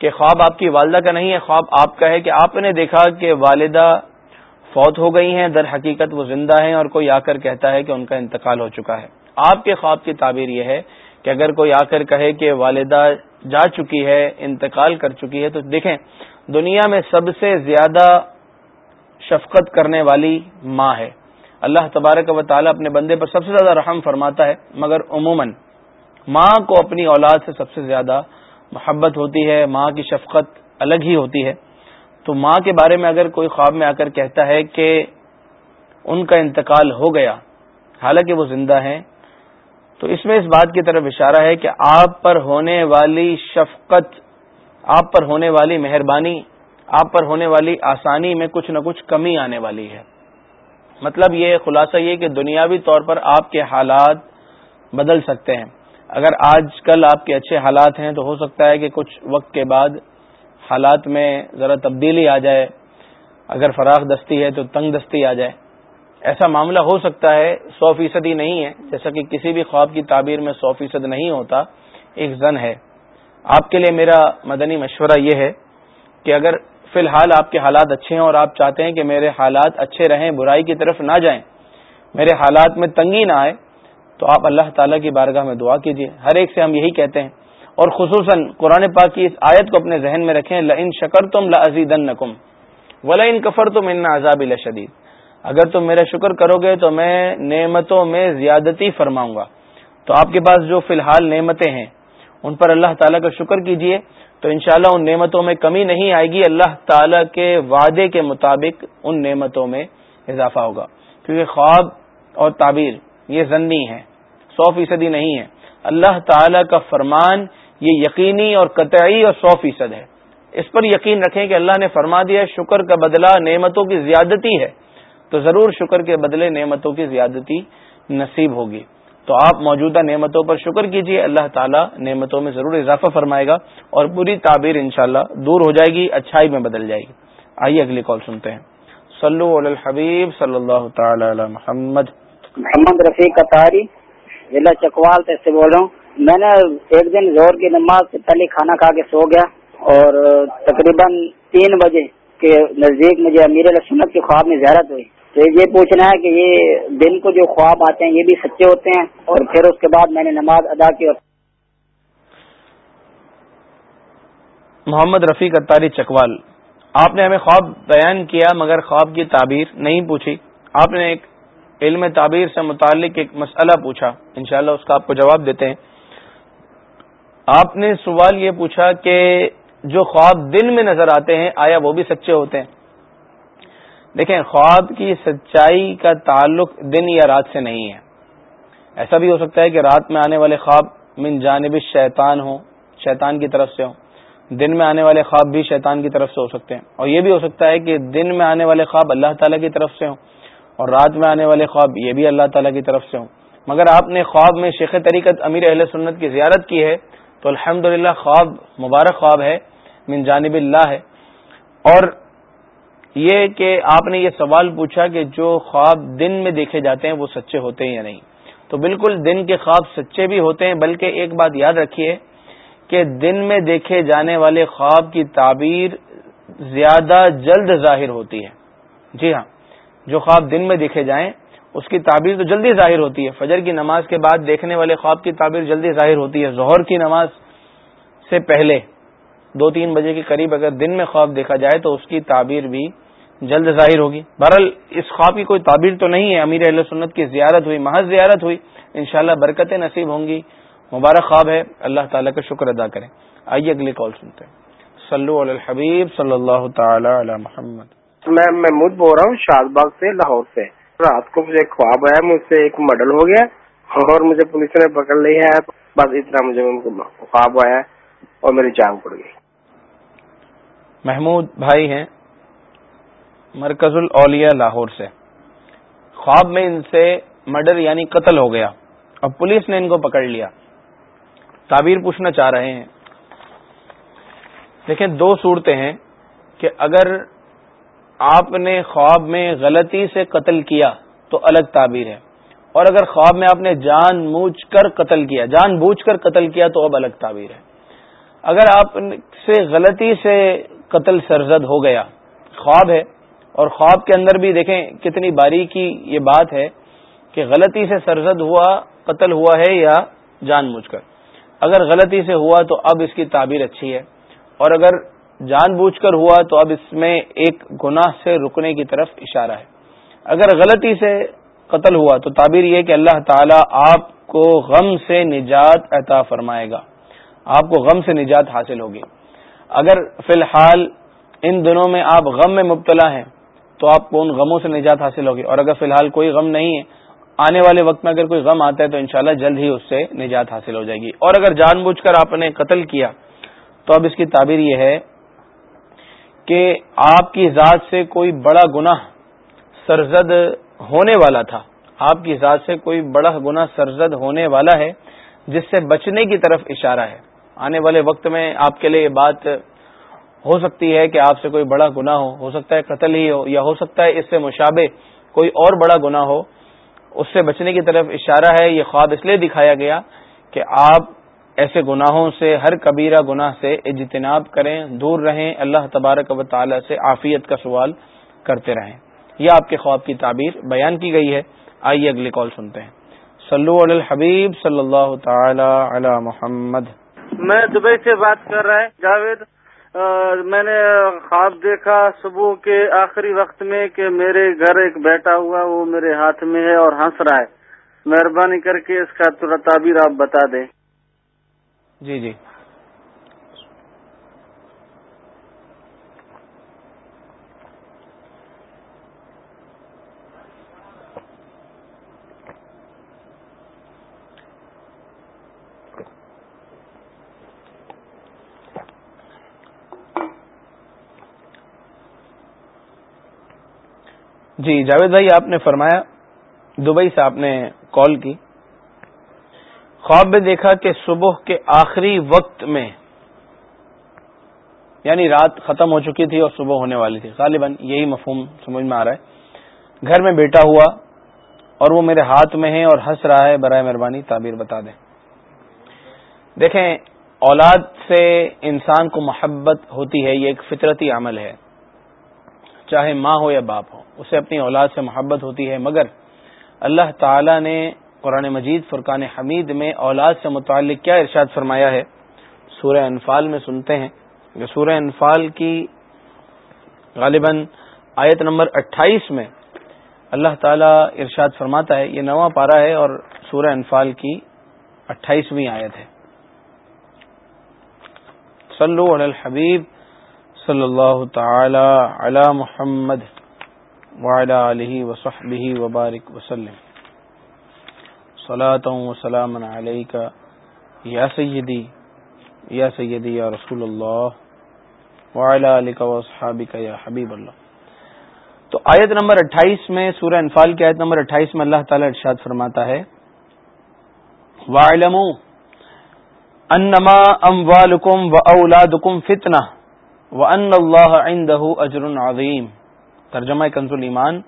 کہ خواب آپ کی والدہ کا نہیں ہے، خواب آپ کا ہے کہ آپ نے دیکھا کہ والدہ فوت ہو گئی ہیں، در حقیقت وہ زندہ ہیں اور کوئی آ کر کہتا ہے کہ ان کا انتقال ہو چکا ہے۔ آپ کے خواب کی تعبیر یہ ہے کہ اگر کوئی آ کر کہے کہ والدہ جا چکی ہے، انتقال کر چکی ہے، تو دیکھیں، دنیا میں سب سے زیادہ شفقت کرنے والی ماں ہے۔ اللہ تبارک و تعالیٰ اپنے بندے پر سب سے زیادہ رحم فرماتا ہے، مگر عموماً ماں کو اپنی اولاد سے سب سے زیادہ محبت ہوتی ہے، ماں کی شفقت الگ ہی ہوتی ہے۔ تو ماں کے بارے میں اگر کوئی خواب میں آ کر کہتا ہے کہ ان کا انتقال ہو گیا، حالانکہ وہ زندہ ہیں، تو اس میں اس بات کی طرف اشارہ ہے کہ آپ پر ہونے والی شفقت، آپ پر ہونے والی مہربانی، آپ پر ہونے والی آسانی میں کچھ نہ کچھ کمی آنے والی ہے۔ مطلب یہ خلاصہ یہ کہ دنیاوی طور پر آپ کے حالات بدل سکتے ہیں۔ اگر آج کل آپ کے اچھے حالات ہیں تو ہو سکتا ہے کہ کچھ وقت کے بعد حالات میں ذرا تبدیلی آ جائے۔ اگر فراغ دستی ہے تو تنگ دستی آ جائے۔ ایسا معاملہ ہو سکتا ہے، سو فیصد ہی نہیں ہے۔ جیسا کہ کسی بھی خواب کی تعبیر میں سو فیصد نہیں ہوتا، ایک زن ہے۔ آپ کے لیے میرا مدنی مشورہ یہ ہے کہ اگر فی الحال آپ کے حالات اچھے ہیں اور آپ چاہتے ہیں کہ میرے حالات اچھے رہیں، برائی کی طرف نہ جائیں، میرے حالات میں تنگی نہ آئے تو آپ اللہ تعالیٰ کی بارگاہ میں دعا کیجیے ہر ایک سے ہم یہی کہتے ہیں۔ اور خصوصاً قرآن پاک کی اس آیت کو اپنے ذہن میں رکھیں۔ لن شکر تم لزید نقم ولا ان کفر تم ان عذاب الشدید اگر تم میرا شکر کرو گے تو میں نعمتوں میں زیادتی فرماؤں گا۔ تو آپ کے پاس جو فی الحال نعمتیں ہیں، ان پر اللہ تعالیٰ کا شکر کیجیے تو انشاءاللہ ان نعمتوں میں کمی نہیں آئے گی۔ اللہ تعالیٰ کے وعدے کے مطابق ان نعمتوں میں اضافہ ہوگا۔ کیونکہ خواب اور تعبیر یہ ضنی ہے سو فیصدی نہیں ہے اللہ تعالی کا فرمان یہ یقینی اور قطعی اور سو فیصد ہے۔ اس پر یقین رکھیں کہ اللہ نے فرما دیا شکر کا بدلہ نعمتوں کی زیادتی ہے۔ تو ضرور شکر کے بدلے نعمتوں کی زیادتی نصیب ہوگی۔ تو آپ موجودہ نعمتوں پر شکر کیجیے اللہ تعالیٰ نعمتوں میں ضرور اضافہ فرمائے گا اور پوری تعبیر انشاءاللہ دور ہو جائے گی، اچھائی میں بدل جائے گی۔ آئیے اگلی کال سنتے ہیں۔ صلو علی الحبیب صلی اللہ تعالی علی محمد۔ محمد رفیق قطاری، ضلع چکوال سے بول رہا ہوں۔ میں نے ایک دن زور کی نماز سے پہلے کھانا کھا کے سو گیا اور تقریباً تین بجے کے نزدیک مجھے امیر سنت کے خواب میں زیارت ہوئی۔ تو یہ پوچھنا ہے کہ یہ دن کو جو خواب آتے ہیں، یہ بھی سچے ہوتے ہیں؟ اور پھر اس کے بعد میں نے نماز ادا کی محمد رفیق اتاری چکوال۔ آپ نے ہمیں خواب بیان کیا مگر خواب کی تعبیر نہیں پوچھی۔ آپ نے ایک علم تعبیر سے متعلق ایک مسئلہ پوچھا۔ انشاءاللہ اس کا آپ کو جواب دیتے ہیں۔ آپ نے سوال یہ پوچھا کہ جو خواب دن میں نظر آتے ہیں، آیا وہ بھی سچے ہوتے ہیں؟ دیکھیں، خواب کی سچائی کا تعلق دن یا رات سے نہیں ہے۔ ایسا بھی ہو سکتا ہے کہ رات میں آنے والے خواب من جانب شیطان ہوں، شیطان کی طرف سے ہوں۔ دن میں آنے والے خواب بھی شیطان کی طرف سے ہو سکتے ہیں۔ اور یہ بھی ہو سکتا ہے کہ دن میں آنے والے خواب اللہ تعالیٰ کی طرف سے ہوں۔ اور رات میں آنے والے خواب یہ بھی اللہ تعالیٰ کی طرف سے ہوں۔ مگر آپ نے خواب میں شیخ طریقت امیر اہل سنت کی زیارت کی ہے تو الحمد خواب مبارک خواب ہے، من جانب اللہ ہے۔ اور یہ کہ آپ نے یہ سوال پوچھا کہ جو خواب دن میں دیکھے جاتے ہیں وہ سچے ہوتے ہیں یا نہیں۔ تو بالکل دن کے خواب سچے بھی ہوتے ہیں، بلکہ ایک بات یاد رکھیے کہ دن میں دیکھے جانے والے خواب کی تعبیر زیادہ جلد ظاہر ہوتی ہے۔ جی ہاں۔ جو خواب دن میں دیکھے جائیں، اس کی تعبیر تو جلدی ظاہر ہوتی ہے۔ فجر کی نماز کے بعد دیکھنے والے خواب کی تعبیر جلدی ظاہر ہوتی ہے۔ ظہر کی نماز سے پہلے، دو تین بجے کے قریب اگر دن میں خواب دیکھا جائے تو اس کی تعبیر بھی جلد ظاہر ہوگی۔ بہرحال، اس خواب کی کوئی تعبیر تو نہیں ہے۔ امیر اہل سنت کی زیارت ہوئی، محض زیارت ہوئی۔ انشاءاللہ برکتیں نصیب ہوں گی۔ مبارک خواب ہے۔ اللہ تعالیٰ کا شکر ادا کریں۔ آئیے اگلی کال سنتے ہیں۔ صلو علی الحبیب صلی اللہ تعالی علی محمد۔ میں محمود بول رہا ہوں شاد باغ سے، لاہور سے۔ رات کو مجھے خواب آیا، مجھ سے ایک ماڈل ہو گیا اور مجھے پولیس نے پکڑ لیا ہے بس اتنا مجھے خواب آیا اور میری جان پڑ گئی۔ محمود بھائی ہیں، مرکز الاولیاء لاہور سے۔ خواب میں ان سے مرڈر یعنی قتل ہو گیا اور پولیس نے ان کو پکڑ لیا۔ تعبیر پوچھنا چاہ رہے ہیں۔ دیکھیں دو صورتیں ہیں کہ اگر آپ نے خواب میں غلطی سے قتل کیا تو الگ تعبیر ہے۔ اور اگر خواب میں آپ نے جان بوجھ کر قتل کیا، جان بوجھ کر قتل کیا تو اب الگ تعبیر ہے۔ اگر آپ سے غلطی سے قتل سرزد ہو گیا، خواب ہے۔ اور خواب کے اندر بھی دیکھیں کتنی باریکی یہ بات ہے کہ غلطی سے سرزد ہوا، قتل ہوا ہے یا جان بوجھ کر۔ اگر غلطی سے ہوا تو اب اس کی تعبیر اچھی ہے۔ اور اگر جان بوجھ کر ہوا تو اب اس میں ایک گناہ سے رکنے کی طرف اشارہ ہے۔ اگر غلطی سے قتل ہوا تو تعبیر یہ کہ اللہ تعالی آپ کو غم سے نجات عطا فرمائے گا۔ آپ کو غم سے نجات حاصل ہوگی۔ اگر فی الحال ان دنوں میں آپ غم میں مبتلا ہیں تو آپ کو ان غموں سے نجات حاصل ہوگی۔ اور اگر فی الحال کوئی غم نہیں ہے، آنے والے وقت میں اگر کوئی غم آتا ہے تو انشاءاللہ جلد ہی اس سے نجات حاصل ہو جائے گی۔ اور اگر جان بوجھ کر آپ نے قتل کیا تو اب اس کی تعبیر یہ ہے کہ آپ کی ذات سے کوئی بڑا گناہ سرزد ہونے والا تھا۔ آپ کی ذات سے کوئی بڑا گناہ سرزد ہونے والا ہے، جس سے بچنے کی طرف اشارہ ہے۔ آنے والے وقت میں آپ کے لیے یہ بات ہو سکتی ہے کہ آپ سے کوئی بڑا گناہ ہو۔ ہو سکتا ہے قتل ہی ہو یا ہو سکتا ہے اس سے مشابہ کوئی اور بڑا گناہ ہو۔ اس سے بچنے کی طرف اشارہ ہے، یہ خواب اس لیے دکھایا گیا کہ آپ ایسے گناہوں سے، ہر کبیرہ گناہ سے اجتناب کریں، دور رہیں، اللہ تبارک و تعالی سے عافیت کا سوال کرتے رہیں۔ یہ آپ کے خواب کی تعبیر بیان کی گئی ہے۔ آئیے اگلی کال سنتے ہیں۔ صلو علی الحبیب صلی اللہ تعالی علی محمد۔ میں دبئی سے بات کر رہا ہے، جاوید میں نے خواب دیکھا صبح کے آخری وقت میں کہ میرے گھر ایک بیٹا ہوا، وہ میرے ہاتھ میں ہے اور ہنس رہا ہے۔ مہربانی کر کے اس کا تعبیر آپ بتا دیں۔ جی جی۔ جی جاوید بھائی آپ نے فرمایا دبئی سے آپ نے کال کی۔ خواب میں دیکھا کہ صبح کے آخری وقت میں یعنی رات ختم ہو چکی تھی اور صبح ہونے والی تھی۔ غالباً یہی مفہوم سمجھ میں آ رہا ہے۔ گھر میں بیٹا ہوا اور وہ میرے ہاتھ میں ہے اور ہنس رہا ہے، برائے مہربانی تعبیر بتا دیں۔ دیکھیں، اولاد سے انسان کو محبت ہوتی ہے، یہ ایک فطرتی عمل ہے۔ چاہے ماں ہو یا باپ ہو، اسے اپنی اولاد سے محبت ہوتی ہے، مگر اللہ تعالی نے قرآن مجید، فرقان حمید میں اولاد سے متعلق کیا ارشاد فرمایا ہے؟ سورہ انفال میں سنتے ہیں کہ سورہ انفال کی غالباً آیت نمبر اٹھائیس میں اللہ تعالی ارشاد فرماتا ہے، یہ نواں پارا ہے اور سورہ انفال کی اٹھائیسویں آیت ہے۔ صلو علی الحبیب صلی اللہ تعالی علی محمد وعلى آله وصحبه وبارك وسلم۔ صلاة وسلام عليك يا سيدي يا سيدي يا رسول الله، وعلى آلك وصحابك يا حبيب الله. تو آیت نمبر اٹھائیس میں سورہ انفال کی آیت نمبر اٹھائیس میں اللہ تعالی ارشاد فرماتا ہے وَعْلَمُوا أَنَّمَا أَمْوَالُكُمْ وَأَوْلَادُكُمْ فِتْنَةٌ، وَأَنَّ اللَّهَ عِنْدَهُ أَجْرٌ عَظِيمٌ۔ ترجمہ کنز ایمان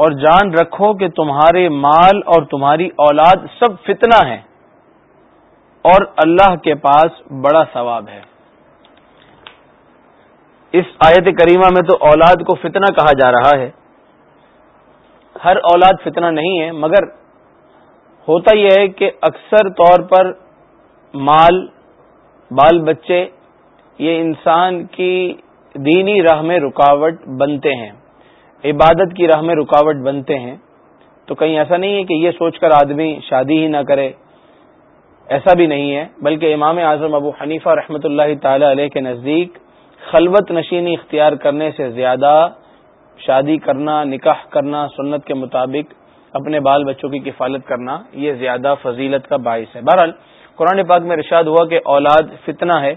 اور جان رکھو کہ تمہارے مال اور تمہاری اولاد سب فتنہ ہیں اور اللہ کے پاس بڑا ثواب ہے۔ اس آیت کریمہ میں تو اولاد کو فتنہ کہا جا رہا ہے۔ ہر اولاد فتنہ نہیں ہے، مگر ہوتا یہ ہے کہ اکثر طور پر مال، بال بچے یہ انسان کی دینی راہ میں رکاوٹ بنتے ہیں۔ عبادت کی راہ میں رکاوٹ بنتے ہیں، تو کہیں ایسا نہیں ہے کہ یہ سوچ کر آدمی شادی ہی نہ کرے۔ ایسا بھی نہیں ہے، بلکہ امام اعظم ابو حنیفہ رحمۃ اللہ تعالی علیہ کے نزدیک خلوت نشینی اختیار کرنے سے زیادہ شادی کرنا، نکاح کرنا، سنت کے مطابق اپنے بال بچوں کی کفالت کرنا، یہ زیادہ فضیلت کا باعث ہے۔ بہرحال، قرآن پاک میں رشاد ہوا کہ اولاد فتنہ ہے۔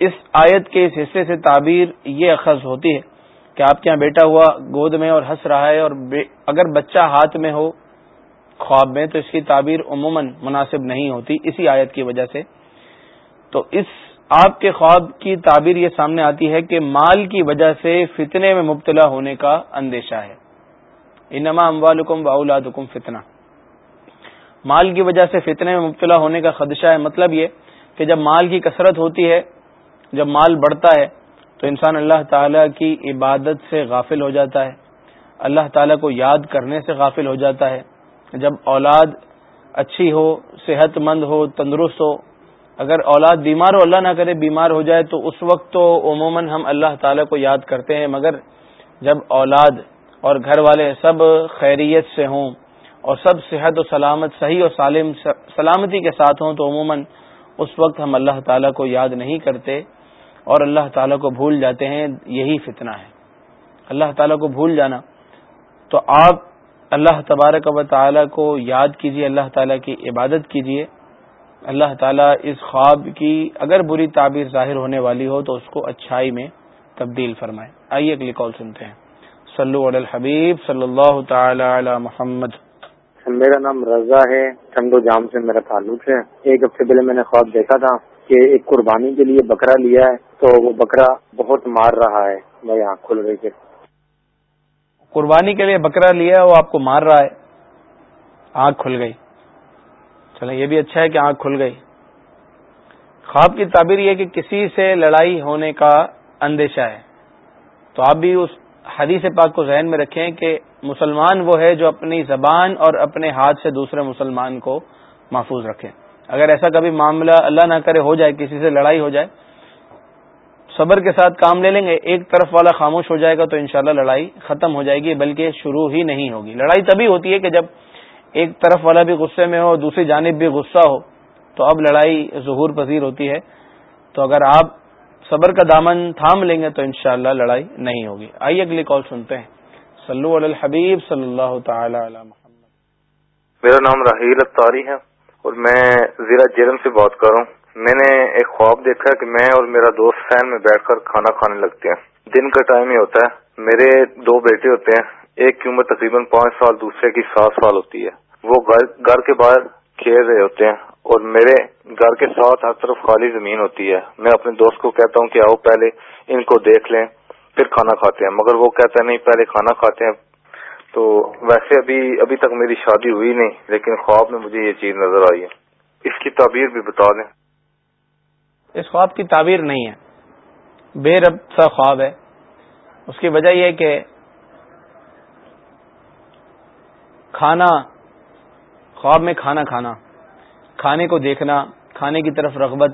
اس آیت کے اس حصے سے تعبیر یہ اخذ ہوتی ہے۔ کہ آپ کے یہاں بیٹا ہوا گود میں اور ہنس رہا ہے اور اگر بچہ ہاتھ میں ہو خواب میں تو اس کی تعبیر عموماً مناسب نہیں ہوتی، اسی آیت کی وجہ سے۔ تو اس آپ کے خواب کی تعبیر یہ سامنے آتی ہے کہ مال کی وجہ سے فتنے میں مبتلا ہونے کا اندیشہ ہے۔ انما اموالکم و اولادکم فتنہ۔ مال کی وجہ سے فتنے میں مبتلا ہونے کا خدشہ ہے۔ مطلب یہ کہ جب مال کی کثرت ہوتی ہے، جب مال بڑھتا ہے تو انسان اللہ تعالی کی عبادت سے غافل ہو جاتا ہے۔ اللہ تعالی کو یاد کرنے سے غافل ہو جاتا ہے۔ جب اولاد اچھی ہو صحت مند ہو، تندرست ہو، اگر اولاد بیمار ہو، اللہ نہ کرے بیمار ہو جائے، تو اس وقت تو عموماً ہم اللہ تعالی کو یاد کرتے ہیں۔ مگر جب اولاد اور گھر والے سب خیریت سے ہوں اور سب صحت و سلامت، صحیح اور سالم، سلامتی کے ساتھ ہوں، تو عموماً اس وقت ہم اللہ تعالی کو یاد نہیں کرتے۔ اور اللہ تعالیٰ کو بھول جاتے ہیں، یہی فتنہ ہے۔ اللہ تعالیٰ کو بھول جانا۔ تو آپ اللہ تبارک و تعالیٰ کو یاد کیجیے اللہ تعالیٰ کی عبادت کیجیے اللہ تعالیٰ اس خواب کی اگر بری تعبیر ظاہر ہونے والی ہو تو اس کو اچھائی میں تبدیل فرمائے آئیے اگلی کال سنتے ہیں۔ صلو علی الحبیب، صلی اللہ تعالی علی محمد۔ میرا نام رضا ہے ٹھنڈو جام سے میرا تعلق ہے۔ ایک ہفتے پہلے میں نے خواب دیکھا تھا کہ ایک قربانی کے لیے بکرا لیا ہے۔ تو وہ بکرا بہت مار رہا ہے۔ میں آنکھ کھل رہی تھی۔ قربانی کے لیے بکرا لیا، وہ آپ کو مار رہا ہے۔ آنکھ کھل گئی۔ چلے یہ بھی اچھا ہے کہ آنکھ کھل گئی۔ خواب کی تعبیر یہ کہ کسی سے لڑائی ہونے کا اندیشہ ہے۔ تو آپ بھی اس حدیث پاک کو ذہن میں رکھیں کہ مسلمان وہ ہے جو اپنی زبان اور اپنے ہاتھ سے دوسرے مسلمان کو محفوظ رکھے۔ اگر ایسا کبھی معاملہ اللہ نہ کرے، ہو جائے، کسی سے لڑائی ہو جائے صبر کے ساتھ کام لے لیں گے، ایک طرف والا خاموش ہو جائے گا تو انشاءاللہ لڑائی ختم ہو جائے گی، بلکہ شروع ہی نہیں ہوگی۔ لڑائی تبھی ہوتی ہے کہ جب ایک طرف والا بھی غصے میں ہو، دوسری جانب بھی غصہ ہو، تو اب لڑائی ظہور پذیر ہوتی ہے۔ تو اگر آپ صبر کا دامن تھام لیں گے تو انشاءاللہ لڑائی نہیں ہوگی۔ آئیے اگلی کال سنتے ہیں۔ صلو علی الحبیب صلی اللہ تعالی علی محمد۔ میرا نام راہیل اتاری ہے اور میں زیرہ جرم سے بات کر رہا ہوں۔ میں نے ایک خواب دیکھا کہ میں اور میرا دوست فین میں بیٹھ کر کھانا کھانے لگتے ہیں۔ دن کا ٹائم ہی ہوتا ہے۔ میرے دو بیٹے ہوتے ہیں۔ ایک کی عمر تقریباً پانچ سال، دوسرے کی سات سال ہوتی ہے۔ وہ گھر کے باہر کھیل رہے ہوتے ہیں اور میرے گھر کے ساتھ ہر طرف خالی زمین ہوتی ہے۔ میں اپنے دوست کو کہتا ہوں کہ آؤ پہلے ان کو دیکھ لیں، پھر کھانا کھاتے ہیں۔ مگر وہ کہتا ہے نہیں، پہلے کھانا کھاتے ہیں۔ تو ویسے ابھی ابھی تک میری شادی ہوئی نہیں، لیکن خواب میں مجھے یہ چیز نظر آئی ہے۔ اس کی تعبیر بھی بتا دیں۔ اس خواب کی تعبیر نہیں ہے۔ بے رب سا خواب ہے۔ اس کی وجہ یہ کہ کھانا، خواب میں کھانا کھانا، کھانے کو دیکھنا، کھانے کی طرف رغبت،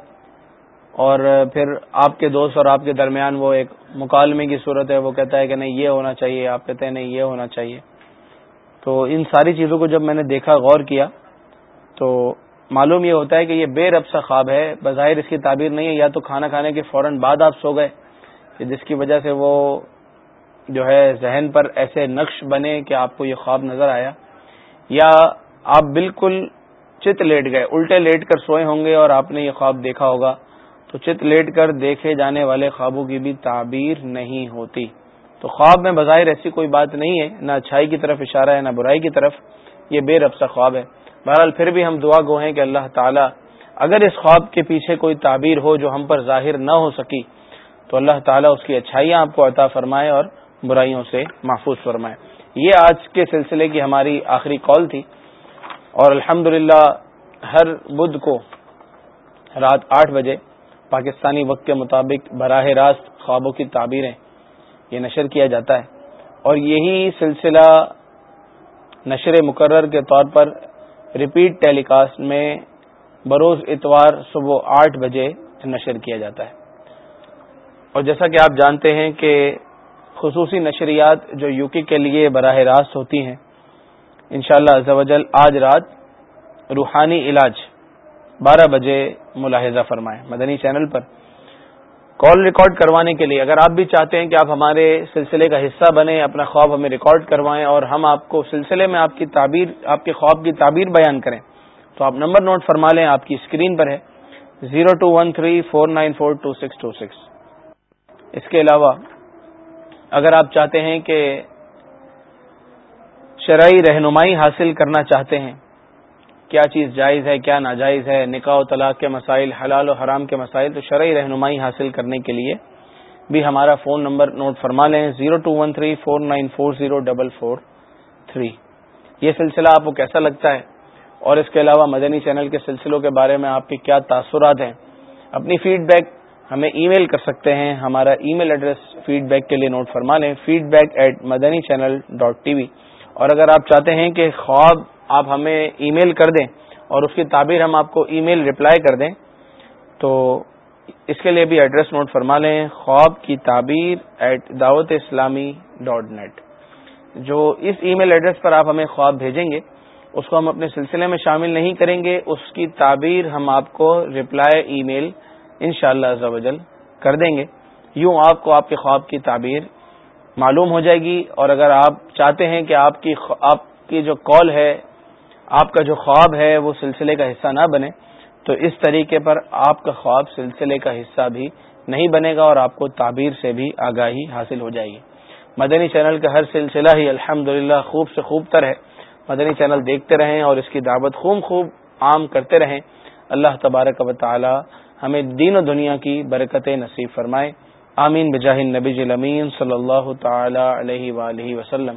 اور پھر آپ کے دوست اور آپ کے درمیان وہ ایک مکالمے کی صورت ہے، وہ کہتا ہے کہ نہیں، یہ ہونا چاہیے، آپ کہتے ہیں نہیں، یہ ہونا چاہیے۔ تو ان ساری چیزوں کو جب میں نے دیکھا، غور کیا، تو معلوم یہ ہوتا ہے کہ یہ بے رب سا خواب ہے، بظاہر اس کی تعبیر نہیں ہے، یا تو کھانا کھانے کے فوراً بعد آپ سو گئے، کہ جس کی وجہ سے وہ جو ہے ذہن پر ایسے نقش بنے کہ آپ کو یہ خواب نظر آیا، یا آپ بالکل چت لیٹ گئے، الٹے لیٹ کر سوئے ہوں گے اور آپ نے یہ خواب دیکھا ہوگا، تو چت لیٹ کر دیکھے جانے والے خوابوں کی بھی تعبیر نہیں ہوتی۔ تو خواب میں بظاہر ایسی کوئی بات نہیں ہے، نہ اچھائی کی طرف اشارہ ہے، نہ برائی کی طرف، یہ بے رب سا خواب ہے۔ بہرحال پھر بھی ہم دعا گو ہیں کہ اللہ تعالیٰ اگر اس خواب کے پیچھے کوئی تعبیر ہو جو ہم پر ظاہر نہ ہو سکی، تو اللہ تعالیٰ اس کی اچھائیاں آپ کو عطا فرمائے اور برائیوں سے محفوظ فرمائے۔ یہ آج کے سلسلے کی ہماری آخری کال تھی اور الحمد ہر بدھ کو رات آٹھ بجے پاکستانی وقت کے مطابق براہ راست خوابوں کی تعبیریں یہ نشر کیا جاتا ہے اور یہی سلسلہ نشر مقرر کے طور پر ریپیٹ ٹیلی کاسٹ میں بروز اتوار صبح آٹھ بجے نشر کیا جاتا ہے۔ اور جیسا کہ آپ جانتے ہیں کہ خصوصی نشریات جو یو کے کے لیے براہ راست ہوتی ہیں، انشاءاللہ شاء اللہ آج رات روحانی علاج بارہ بجے ملاحظہ فرمائیں۔ مدنی چینل پر کال ریکارڈ کروانے کے لیے، اگر آپ بھی چاہتے ہیں کہ آپ ہمارے سلسلے کا حصہ بنیں، اپنا خواب ہمیں ریکارڈ کروائیں اور ہم آپ کو سلسلے میں آپ کی تعبیر، آپ کے خواب کی تعبیر بیان کریں، تو آپ نمبر نوٹ فرما لیں، آپ کی اسکرین پر ہے۔ Zero two one three four nine four two six two six. اس کے علاوہ، اگر آپ چاہتے ہیں کہ شرعی رہنمائی حاصل کرنا چاہتے ہیں کیا چیز جائز ہے، کیا ناجائز ہے، نکاح و طلاق کے مسائل، حلال و حرام کے مسائل، تو شرعی رہنمائی حاصل کرنے کے لیے بھی ہمارا فون نمبر نوٹ فرما لیں، zero two one three four nine four zero double four three. یہ سلسلہ آپ کو کیسا لگتا ہے؟ اور اس کے علاوہ مدنی چینل کے سلسلوں کے بارے میں آپ کے کیا تاثرات ہیں؟ اپنی فیڈ بیک ہمیں ای میل کر سکتے ہیں۔ ہمارا email address feedback کے لیے نوٹ فرما لیں feedback at Madani channel dot T V اور اگر آپ چاہتے ہیں کہ خواب آپ ہمیں ای میل کر دیں اور اس کی تعبیر ہم آپ کو ای میل رپلائی کر دیں تو اس کے لیے بھی ایڈریس نوٹ فرما لیں، خواب کی تعبیر ایٹ دعوت اسلامی ڈاٹ نیٹ جو اس ای میل ایڈریس پر آپ ہمیں خواب بھیجیں گے، اس کو ہم اپنے سلسلے میں شامل نہیں کریں گے، اس کی تعبیر ہم آپ کو رپلائی ای میل ان شاء اللہ کر دیں گے۔ یوں آپ کو آپ کے خواب کی تعبیر معلوم ہو جائے گی اور اگر آپ چاہتے ہیں کہ آپ کی آپ کی جو کال ہے آپ کا جو خواب ہے وہ سلسلے کا حصہ نہ بنے، تو اس طریقے پر آپ کا خواب سلسلے کا حصہ بھی نہیں بنے گا اور آپ کو تعبیر سے بھی آگاہی حاصل ہو جائے گی۔ مدنی چینل کا ہر سلسلہ ہی الحمد خوب سے خوب تر ہے۔ مدنی چینل دیکھتے رہیں اور اس کی دعوت خوب خوب عام کرتے رہیں۔ اللہ تبارک و تعالی ہمیں دین و دنیا کی برکت نصیب فرمائے۔ آمین۔ بجاہ نبی امین صلی اللہ تعالی علیہ وآلہ وسلم۔